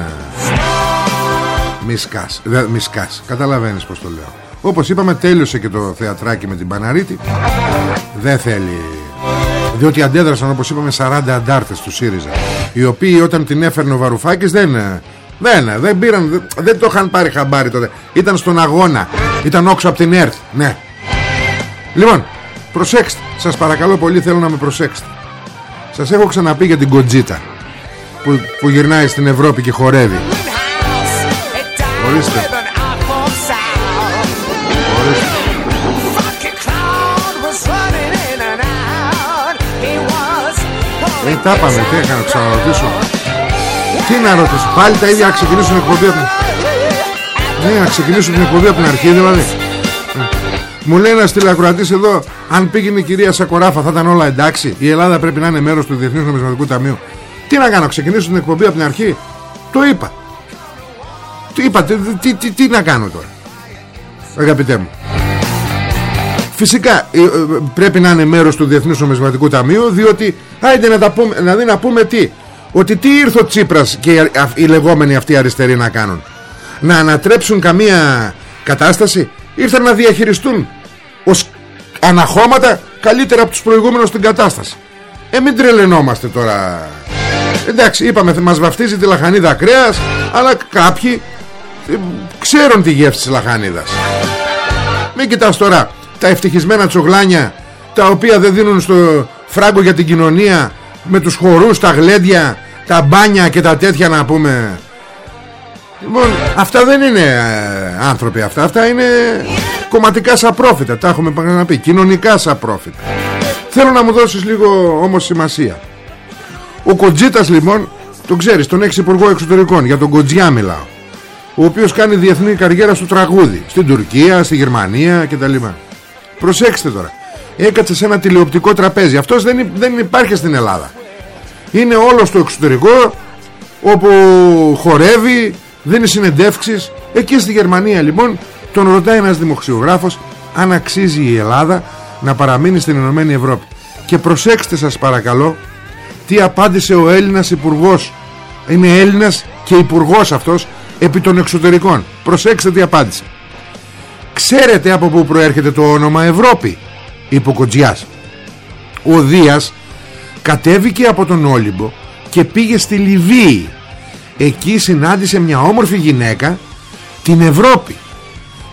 Μη σκάς, μη σκάς. Καταλαβαίνεις πως το λέω. Όπως είπαμε τέλειωσε και το θεατράκι με την Παναρίτη. Δεν θέλει Διότι αντέδρασαν όπως είπαμε 40 αντάρτες του ΣΥΡΙΖΑ Οι οποίοι όταν την έφερνε ο Βαρουφάκης δεν, δεν, δεν πήραν δεν, δεν το είχαν πάρει χαμπάρι τότε. Ήταν στον αγώνα. Ήταν όξω από την ΕΡΤ. Ναι. Λοιπόν προσέξτε. Σας παρακαλώ πολύ θέλω να με προσέξετε. Σας έχω ξαναπεί για την Κοντζίτα που, που γυρνάει στην Ευρώπη και χορεύει. Ορίστε. Τα είπαμε, τι έκανα, ξαναρωτήσω. Τι να ρωτήσω, πάλι τα ίδια να ξεκινήσουν την εκπομπή από την... Ναι, να ξεκινήσουν την εκπομπή από την αρχή δηλαδή. Ε. Μου λέει ένας τηλεακροατής εδώ, αν πήγαινε η κυρία Σακοράφα θα ήταν όλα εντάξει. Η Ελλάδα πρέπει να είναι μέρος του Διεθνούς Νομισματικού Ταμείου. Τι να κάνω, ξεκινήσω την εκπομπή από την αρχή. Το είπα. Τι είπατε, τι, τι, τι να κάνω τώρα Αγαπητέ μου Φυσικά ε, ε, πρέπει να είναι μέρος του Διεθνούς Νομισματικού Ταμείου Διότι άιντε να, τα πούμε, να, να πούμε τι Ότι τι ήρθε ο Τσίπρας και οι λεγόμενοι αυτοί αριστεροί να κάνουν. Να ανατρέψουν καμία κατάσταση; Ήρθαν να διαχειριστούν ως αναχώματα καλύτερα από τους προηγούμενους την κατάσταση. Ε μην τρελαινόμαστε τώρα. Εντάξει είπαμε μας βαφτίζει τη λαχανίδα κρέας Αλλά κάποιοι ξέρουν τη γεύση της λαχανίδας. Μην κοιτάς τώρα τα ευτυχισμένα τσογλάνια τα οποία δεν δίνουν στο φράγκο για την κοινωνία με τους χορούς, τα γλέντια, τα μπάνια και τα τέτοια να πούμε. Λοιπόν, αυτά δεν είναι ε, άνθρωποι αυτά, αυτά είναι κομματικά σαπρόφητα, τα έχουμε να πει, κοινωνικά σαπρόφητα. Θέλω να μου δώσεις λίγο όμως σημασία. Ο Κοντζίτας λοιπόν, τον ξέρεις, τον έξι υπουργό εξωτερικών, για τον Κοντζιά μιλάω ο οποίος κάνει διεθνή καριέρα στο τραγούδι. Στην Τουρκία, στη Γερμανία κτλ προσέξτε τώρα. Έκατσε σε ένα τηλεοπτικό τραπέζι. Αυτός δεν, δεν υπάρχει στην Ελλάδα. Είναι όλος στο εξωτερικό όπου χορεύει δίνει συνεντεύξεις. Εκεί στη Γερμανία λοιπόν τον ρωτάει ένας δημοξιογράφος αν αξίζει η Ελλάδα να παραμείνει στην Ηνωμένη Ευρώπη. Και προσέξτε σας παρακαλώ τι απάντησε ο Έλληνας Υπουργός. Είναι Έλληνας και Υπουργός αυτός επί των εξωτερικών. Προσέξτε τι απάντησε ξέρετε από πού προέρχεται το όνομα Ευρώπη είπε ο ο Δίας κατέβηκε από τον Όλυμπο και πήγε στη Λιβύη. Εκεί συνάντησε μια όμορφη γυναίκα την Ευρώπη.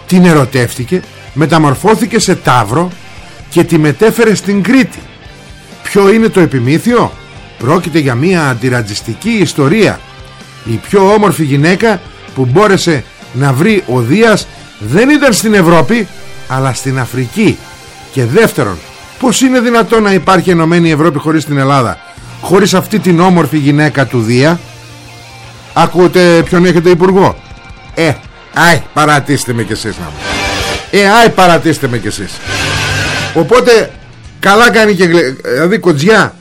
Την ερωτεύτηκε μεταμορφώθηκε σε τάβρο και τη μετέφερε στην Κρήτη. Ποιο είναι το επιμήθειο πρόκειται για μια αντιρατζιστική ιστορία. Η πιο όμορφη γυναίκα που μπόρεσε να βρει ο Δίας δεν ήταν στην Ευρώπη αλλά στην Αφρική. Και δεύτερον πως είναι δυνατόν να υπάρχει ενωμένη Ευρώπη χωρίς την Ελλάδα χωρίς αυτή την όμορφη γυναίκα του Δία; Ακούτε ποιον έχετε υπουργό; Ε, άι παρατήστε με κι εσείς να μου. Ε, άι παρατήστε με κι εσείς. Οπότε καλά κάνει και δηλαδή κοντζιά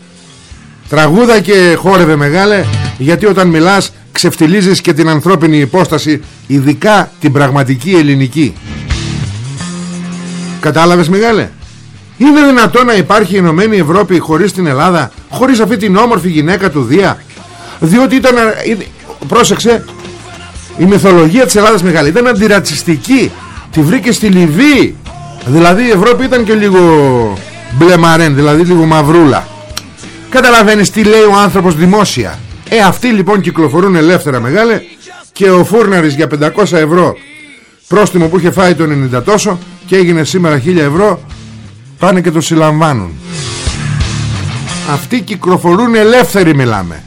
τραγούδα και χόρευε μεγάλε γιατί όταν μιλάς ξεφτιλίζεις και την ανθρώπινη υπόσταση ειδικά την πραγματική ελληνική. Κατάλαβες μεγάλε είναι δυνατό να υπάρχει η Ενωμένη Ευρώπη χωρίς την Ελλάδα χωρίς αυτή την όμορφη γυναίκα του Δία; Διότι ήταν πρόσεξε η μυθολογία της Ελλάδας μεγάλη ήταν αντιρατσιστική. Τη βρήκε στη Λιβύη. Δηλαδή η Ευρώπη ήταν και λίγο μπλε δηλαδή λίγο μαυρούλα. Καταλαβαίνεις τι λέει ο άνθρωπος δημόσια ε αυτοί λοιπόν κυκλοφορούν ελεύθερα μεγάλε Και ο Φούρναρης για 500 ευρώ Πρόστιμο που είχε φάει το 90 τόσο Και έγινε σήμερα 1000 ευρώ Πάνε και το συλλαμβάνουν. Αυτοί κυκλοφορούν ελεύθεροι μιλάμε.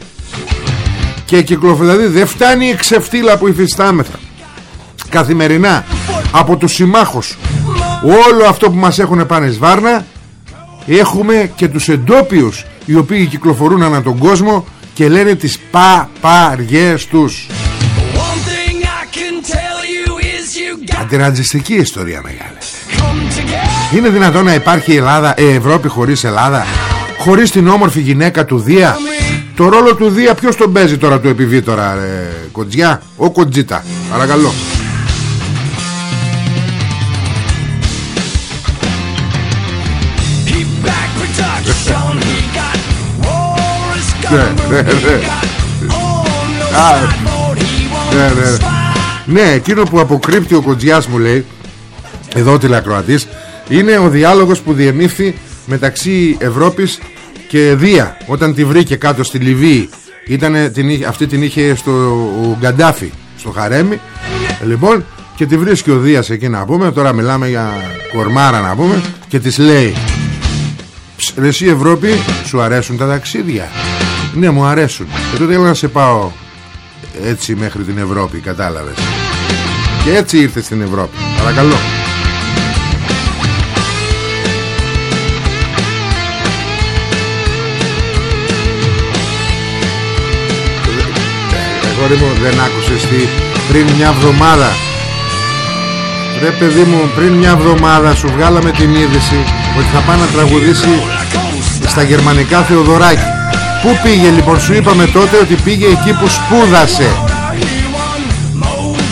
Και κυκλοφορούν Δηλαδή δεν φτάνει η ξεφτύλα που υφιστάμεθα. Καθημερινά Από τους συμμάχους Όλο αυτό που μας έχουν πάνε σβάρνα Έχουμε και τους εντόπιους Οι οποίοι κυκλοφορούν ανά τον κόσμο και λένε τις παπαριές τους. Αντιρατζιστική ιστορία μεγάλη Είναι δυνατόν να υπάρχει η Ελλάδα, η Ευρώπη χωρίς Ελλάδα; Χωρίς την όμορφη γυναίκα του Δία; Το ρόλο του Δία ποιος τον παίζει τώρα του επιβίτορα ρε, Κοντζιά; Ο Κοντζίτα. Παρακαλώ. Ναι, ναι, ναι. Ναι, ναι. Ναι, εκείνο που αποκρύπτει ο Κοντζιάς μου λέει Εδώ ο τηλεακροατής Είναι ο διάλογος που διεμήθη μεταξύ Ευρώπης και Δία. Όταν τη βρήκε κάτω στη Λιβύη Ήτανε, την, Αυτή την είχε στο Γκαντάφι Στο Χαρέμι. Λοιπόν και τη βρίσκει ο Δίας εκεί να πούμε. Τώρα μιλάμε για κορμάρα να πούμε. Και της λέει Εσύ Ευρώπη σου αρέσουν τα ταξίδια Ναι μου αρέσουν. Και τότε έλα να σε πάω έτσι μέχρι την Ευρώπη κατάλαβες. Και έτσι ήρθες στην Ευρώπη. Παρακαλώ. Αγόρι μου δεν άκουσες τι πριν μια εβδομάδα. Ρε παιδί μου πριν μια εβδομάδα σου βγάλαμε την είδηση ότι θα πάει να τραγουδήσει στα γερμανικά Θεοδωράκη Πού πήγε λοιπόν σου είπαμε τότε ότι πήγε εκεί που σπούδασε.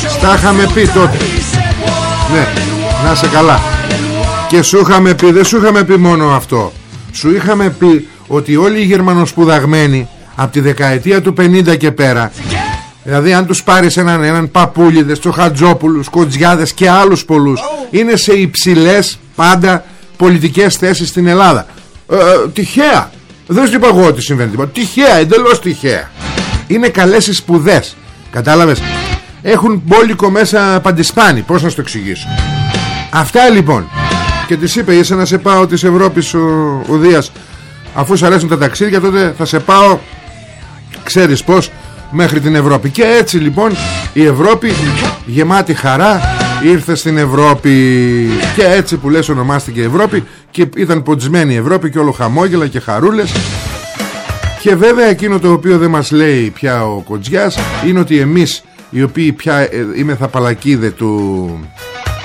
Στα είχαμε πει τότε. Ναι να σε καλά. Και σου είχαμε πει δεν σου είχαμε πει μόνο αυτό. Σου είχαμε πει ότι όλοι οι γερμανοσπουδαγμένοι Από τη δεκαετία του 50 και πέρα Δηλαδή αν τους πάρεις έναν, έναν Παπούλιδες, Τσοχατζόπουλους, Κοντζιάδες και άλλους πολλούς Είναι σε υψηλές πάντα πολιτικές θέσεις στην Ελλάδα. Ε, ε Τυχαία δεν σου είπα εγώ ότι συμβαίνει τίποτα. Τυχαία, εντελώς τυχαία. Είναι καλές οι σπουδές. Κατάλαβες; Έχουν μπόλικο μέσα παντισπάνι. Πώς να σου το εξηγήσω; Αυτά λοιπόν. Και της είπε, είσαι να σε πάω της Ευρώπης ο, ο Δίας Αφού σου αρέσουν τα ταξίδια, τότε θα σε πάω, ξέρεις πώς, μέχρι την Ευρώπη. Και έτσι λοιπόν η Ευρώπη γεμάτη χαρά ήρθες στην Ευρώπη και έτσι που λες ονομάστηκε Ευρώπη και ήταν ποντισμένη η Ευρώπη και όλο χαμόγελα και χαρούλες. Και βέβαια εκείνο το οποίο δεν μας λέει πια ο Κοντζιάς είναι ότι εμείς οι οποίοι πια ε, είμαι θα παλακίδε του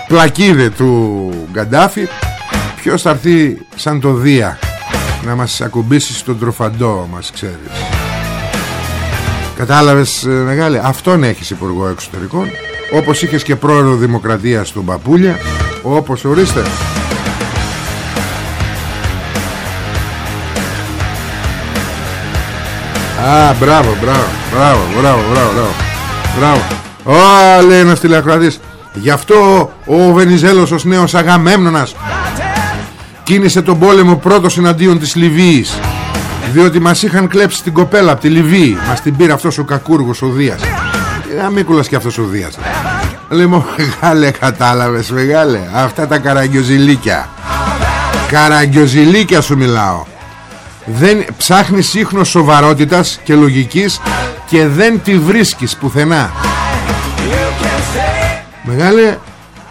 πλακίδε του Γκαντάφη ποιος θα έρθει σαν το Δία να μας ακουμπήσει στον τροφαντό μας ξέρεις. Κατάλαβες ε, μεγάλη Αυτόν έχεις υπουργό εξωτερικών όπως είχες και πρόεδρο Δημοκρατίας στον Παπούλια όπως ορίστε Α, μπράβο, μπράβο, μπράβο, μπράβο, μπράβο, μπράβο. Ω, λέει ένας τηλεακροατής. Γι' αυτό ο Βενιζέλος ως νέος Αγαμέμνονας κίνησε τον πόλεμο πρώτος εναντίον της Λιβύης διότι μας είχαν κλέψει την κοπέλα από τη Λιβύη Μας την πήρε αυτός ο κακούργος ο Δίας Αμίκουλας και αυτός ο Δίας. Λοιπόν μεγάλε κατάλαβες μεγάλε. Αυτά τα καραγκιοζηλίκια. Καραγκιοζηλίκια σου μιλάω. Δεν ψάχνεις ίχνος σοβαρότητας και λογικής και δεν τη βρίσκεις πουθενά. Μεγάλε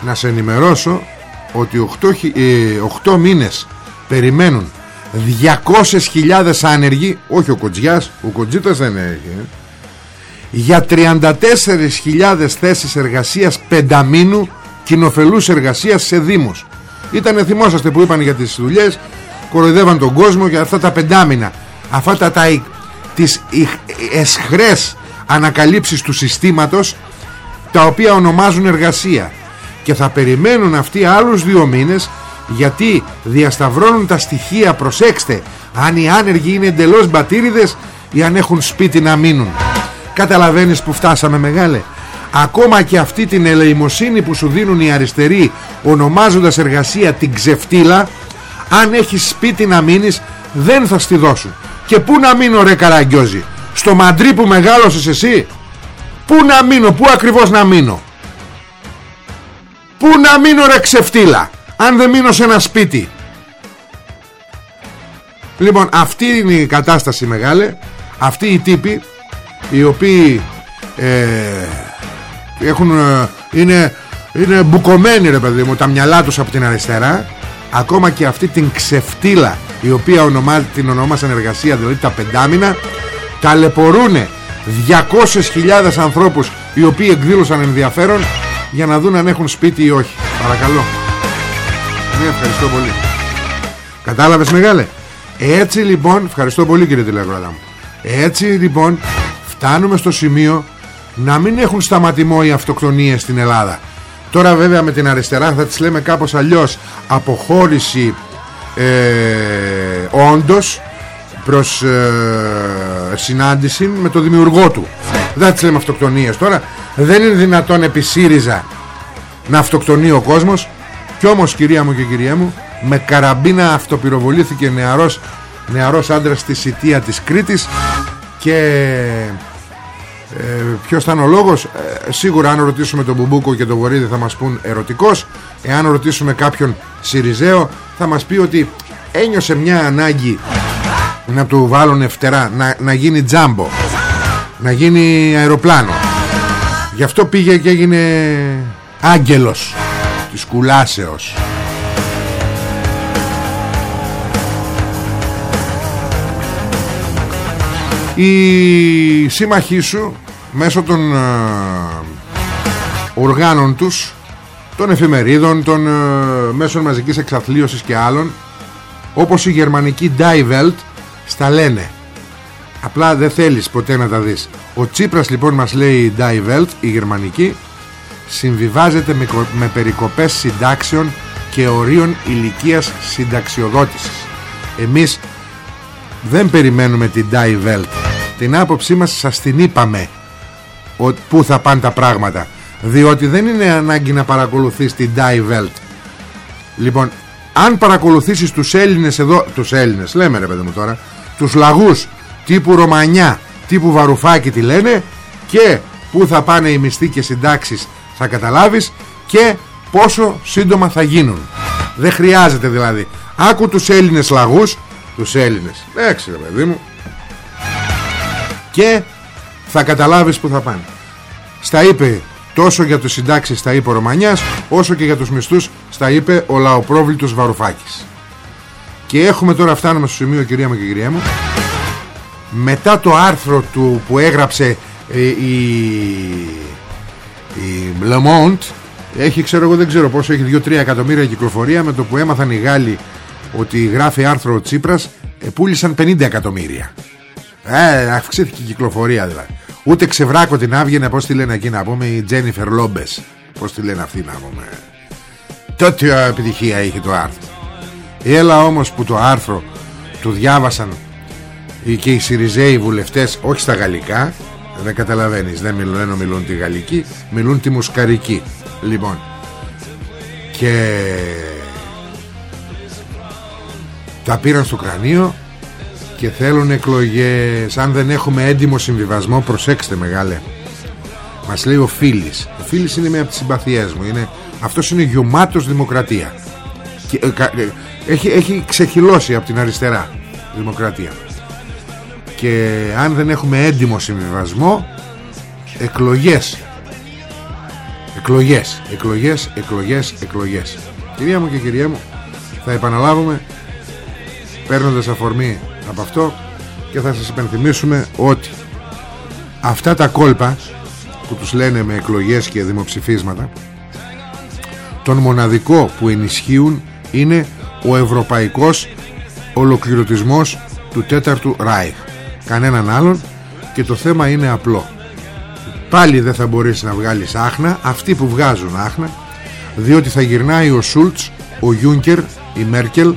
να σε ενημερώσω ότι 8, 8 ε, μήνες περιμένουν 200.000 άνεργοι όχι ο Κοντζιάς ο Κοντζίτας δεν έχει ε, για 34.000 θέσεις εργασίας πενταμήνου κοινοφελούς εργασίας σε δήμους. Ήταν θυμόσαστε που είπαν για τις δουλειές κοροϊδεύαν τον κόσμο για αυτά τα πεντάμινα. Αυτά τα, τα τις εσχρές ανακαλύψεις του συστήματος τα οποία ονομάζουν εργασία. Και θα περιμένουν αυτοί άλλους δύο μήνες γιατί διασταυρώνουν τα στοιχεία προσέξτε αν οι άνεργοι είναι εντελώς μπατήριδες ή αν έχουν σπίτι να μείνουν καταλαβαίνεις που φτάσαμε μεγάλε. Ακόμα και αυτή την ελεημοσύνη που σου δίνουν οι αριστεροί ονομάζοντας εργασία την ξεφτύλα αν έχεις σπίτι να μείνεις δεν θα στη δώσουν. Και πού να μείνω ρε Καραγκιόζη; Στο μαντρί που μεγάλωσες εσύ; Πού να μείνω πού ακριβώς να μείνω; Πού να μείνω ρε ξεφτύλα αν δεν μείνω σε ένα σπίτι; Λοιπόν αυτή είναι η κατάσταση μεγάλη αυτοί οι τύποι οι οποίοι ε, έχουν, ε, είναι, είναι μπουκωμένοι ρε παιδί μου τα μυαλά τους από την αριστερά. Ακόμα και αυτή την ξεφτύλα η οποία ονομά, την ονόμασαν εργασία δηλαδή τα πεντάμινα ταλαιπωρούν 200.000 ανθρώπους οι οποίοι εκδήλωσαν ενδιαφέρον για να δουν αν έχουν σπίτι ή όχι. Παρακαλώ. Ναι ευχαριστώ πολύ. Κατάλαβες μεγάλε. Έτσι λοιπόν ευχαριστώ πολύ κύριε τηλεγράδα μου. Έτσι λοιπόν φτάνουμε στο σημείο να μην έχουν σταματημό οι αυτοκτονίες στην Ελλάδα. Τώρα βέβαια με την αριστερά θα τις λέμε κάπως αλλιώς. Αποχώρηση ε, όντως προς ε, συνάντηση με το δημιουργό του. Δεν τις λέμε αυτοκτονίες τώρα. Δεν είναι δυνατόν επί ΣΥΡΙΖΑ να αυτοκτονεί ο κόσμος. Κι όμως κυρία μου και κυρία μου με καραμπίνα αυτοπυροβολήθηκε νεαρός, νεαρός άντρας στη σιτία της Κρήτης και ε, ποιος ήταν ο λόγος; Ε, σίγουρα αν ρωτήσουμε τον Μπουμπούκο και τον Βορύδη θα μας πούν ερωτικός. Εάν ρωτήσουμε κάποιον Σιριζέο θα μας πει ότι ένιωσε μια ανάγκη να του βάλουν φτερά να, να γίνει τζάμπο να γίνει αεροπλάνο. Γι' αυτό πήγε και έγινε άγγελος της κουλάσεως. Οι σύμμαχοί σου μέσω των ε, οργάνων τους των εφημερίδων, των ε, μέσων μαζικής εξαθλίωσης και άλλων όπως η γερμανική Die Welt στα λένε. Απλά δεν θέλεις ποτέ να τα δεις. Ο Τσίπρας λοιπόν μας λέει η Die Welt η γερμανική συμβιβάζεται με, με περικοπές συντάξεων και ορίων ηλικίας συνταξιοδότησης. Εμείς δεν περιμένουμε την Die Welt την άποψή μας σας την είπαμε πού θα πάνε τα πράγματα. Διότι δεν είναι ανάγκη να παρακολουθείς την Die Welt. Λοιπόν αν παρακολουθήσεις τους Έλληνες εδώ τους Έλληνες λέμε ρε παιδί μου τώρα τους λαγούς τύπου Ρωμανιά τύπου Βαρουφάκη τη λένε και πού θα πάνε οι μισθοί και συντάξεις θα καταλάβεις και πόσο σύντομα θα γίνουν. Δεν χρειάζεται δηλαδή. Άκου τους Έλληνες λαγούς τους Έλληνες. Έξι ρε παιδί μου. Και θα καταλάβεις που θα πάνε. Στα είπε τόσο για τους συντάξεις στα είπε ο Ρωμανιάς όσο και για τους μισθούς στα είπε ο λαοπρόβλητος Βαρουφάκης. Και έχουμε τώρα φτάνουμε στο σημείο κυρία μου και κυρία μου. Μετά το άρθρο του που έγραψε ε, η, η Le Monde έχει ξέρω εγώ δεν ξέρω πόσο έχει 2-3 εκατομμύρια κυκλοφορία με το που έμαθαν οι Γάλλοι ότι γράφει άρθρο ο Τσίπρας ε, πούλησαν 50 εκατομμύρια ε, αυξήθηκε η κυκλοφορία δηλαδή. Ούτε ξεβράκω την άβγαινε πως τη λένε εκεί να πούμε η Τζένιφερ Λόμπες. Πως τη λένε αυτή να πούμε. Τότε επιτυχία είχε το άρθρο. Έλα όμως που το άρθρο του διάβασαν και οι Σιριζέοι βουλευτές όχι στα γαλλικά δεν καταλαβαίνεις δεν μιλούν, δεν μιλούν τη γαλλική μιλούν τη μουσκαρική. Λοιπόν και τα πήραν στο κρανίο και θέλουν εκλογές. Αν δεν έχουμε έντιμο συμβιβασμό προσέξτε μεγάλε. Μας λέει ο Φίλης. Ο Φίλης είναι μια από τις συμπαθιές μου. Είναι, αυτός είναι γιωμάτος δημοκρατία. Και, ε, ε, έχει, έχει ξεχυλώσει από την αριστερά δημοκρατία. Και αν δεν έχουμε έντιμο συμβιβασμό εκλογές. Εκλογές. Εκλογές, εκλογές, εκλογές. Κυρία μου και κυρία μου θα επαναλάβουμε παίρνοντας αφορμή από αυτό και θα σας υπενθυμίσουμε ότι αυτά τα κόλπα που τους λένε με εκλογές και δημοψηφίσματα τον μοναδικό που ενισχύουν είναι ο ευρωπαϊκός ολοκληρωτισμός του τέταρτου Ράιχ. Κανέναν άλλον και το θέμα είναι απλό. Πάλι δεν θα μπορέσει να βγάλεις άχνα αυτοί που βγάζουν άχνα διότι θα γυρνάει ο Σούλτς ο Γιούνκερ, η Μέρκελ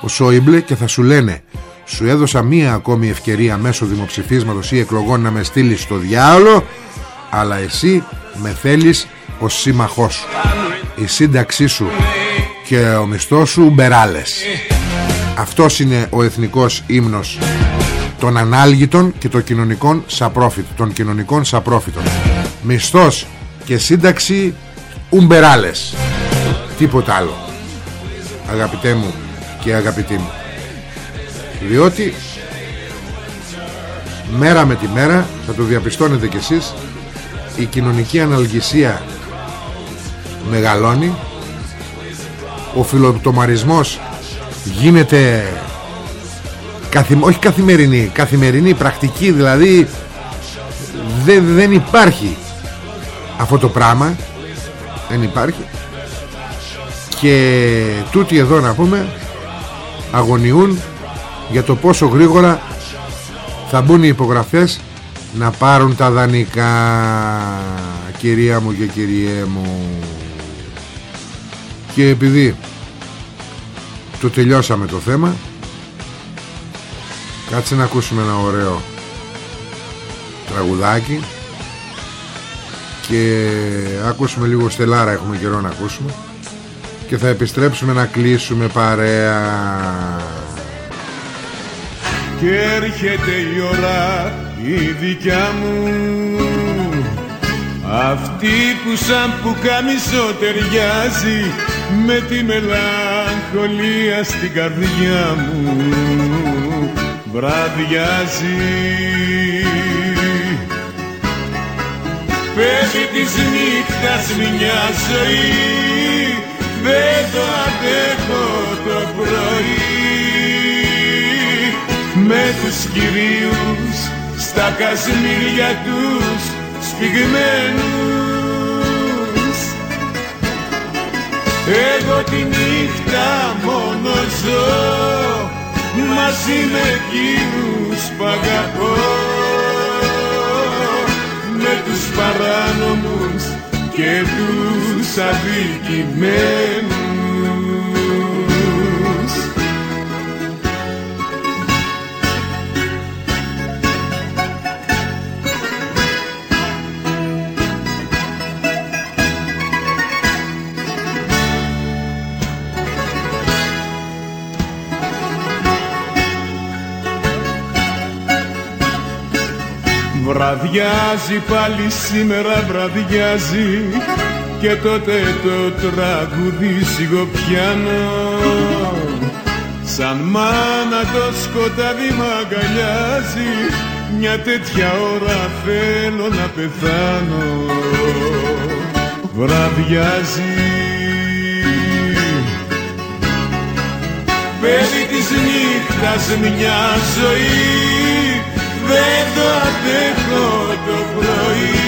ο Σόιμπλε και θα σου λένε σου έδωσα μία ακόμη ευκαιρία μέσω δημοψηφίσματος ή εκλογών να με στείλεις στο διάολο αλλά εσύ με θέλεις ως σύμμαχός σου. Η σύνταξή σου και ο μισθός σου μπεράλες. Αυτός είναι ο εθνικός ύμνος των ανάλγητων και των κοινωνικών σαπρόφιτων των κοινωνικών σαπρόφιτων μισθός και σύνταξη ουμπεράλες τίποτα άλλο. Αγαπητέ μου και αγαπητή μου διότι μέρα με τη μέρα θα το διαπιστώνετε κι εσείς η κοινωνική αναλγησία μεγαλώνει ο φιλοτομαρισμός γίνεται καθη, όχι καθημερινή καθημερινή πρακτική δηλαδή δεν υπάρχει αυτό το πράγμα δεν υπάρχει. Και τούτοι εδώ να πούμε αγωνιούν για το πόσο γρήγορα θα μπουν οι υπογραφές να πάρουν τα δανεικά. Κυρία μου και κυριέ μου. Και επειδή το τελειώσαμε το θέμα κάτσε να ακούσουμε ένα ωραίο τραγουδάκι και ακούσουμε λίγο στελάρα έχουμε καιρό να ακούσουμε και θα επιστρέψουμε να κλείσουμε παρέα και έρχεται η ώρα η δικιά μου. Αυτή που σαν που καμισό ταιριάζει με τη μελαγχολία στην καρδιά μου. Βραδιάζει. Πέφτει της νύχτας μια ζωή δεν το αντέχω το πρωί με τους κυρίους στα κασμίρια τους σπιγμένους. Εγώ τη νύχτα μόνο ζω μαζί με εκείνους που αγαπώ. Με τους παράνομους και τους αδικημένους Βραδιάζει πάλι σήμερα βραδιάζει και τότε το τραγούδι σιγοπιάνω σαν μάνα το σκοτάδι μ' αγκαλιάζει μια τέτοια ώρα θέλω να πεθάνω. Βραδιάζει. Παιδί της νύχτας μια ζωή δεν το αντέχω το πρωί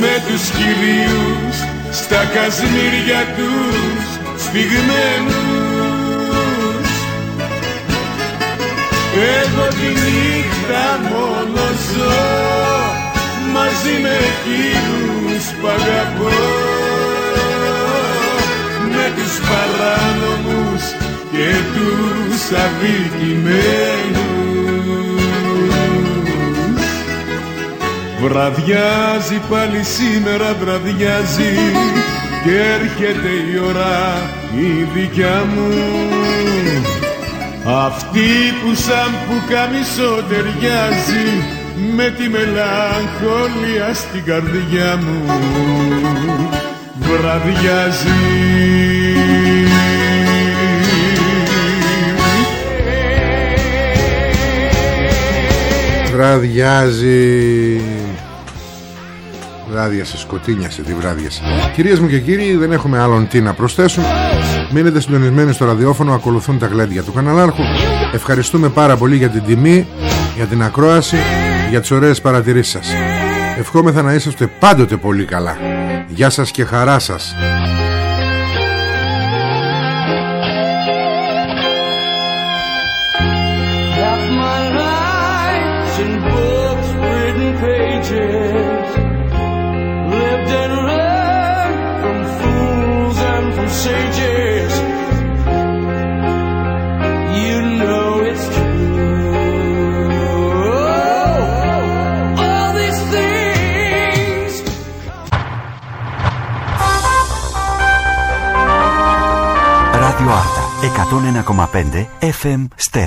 με τους κυρίους στα κασμίρια τους σφιγμένους. Εγώ τη νύχτα μόνο ζω μαζί με εκείνους που αγαπώ. Με τους παράνομους και τους αδικημένους Βραδιάζει πάλι σήμερα βραδιάζει και έρχεται η ώρα η δικιά μου. Αυτή που σαν που καμισό ταιριάζει με τη μελαγχολία στην καρδιά μου. Βραδιάζει. Βραδιάζει Βράδιασε, σκοτίνιασε τη βράδιασε Κυρίες μου και κύριοι δεν έχουμε άλλον τι να προσθέσουμε. Μείνετε συντονισμένοι στο ραδιόφωνο Ακολουθούν τα γλέντια του καναλάρχου. Ευχαριστούμε πάρα πολύ για την τιμή Για την ακρόαση Για τις ωραίες παρατηρήσεις σας. Ευχόμεθα να είσαστε πάντοτε πολύ καλά. Γεια σας και χαρά σας εκατόν ενα κομματέντε FM ST.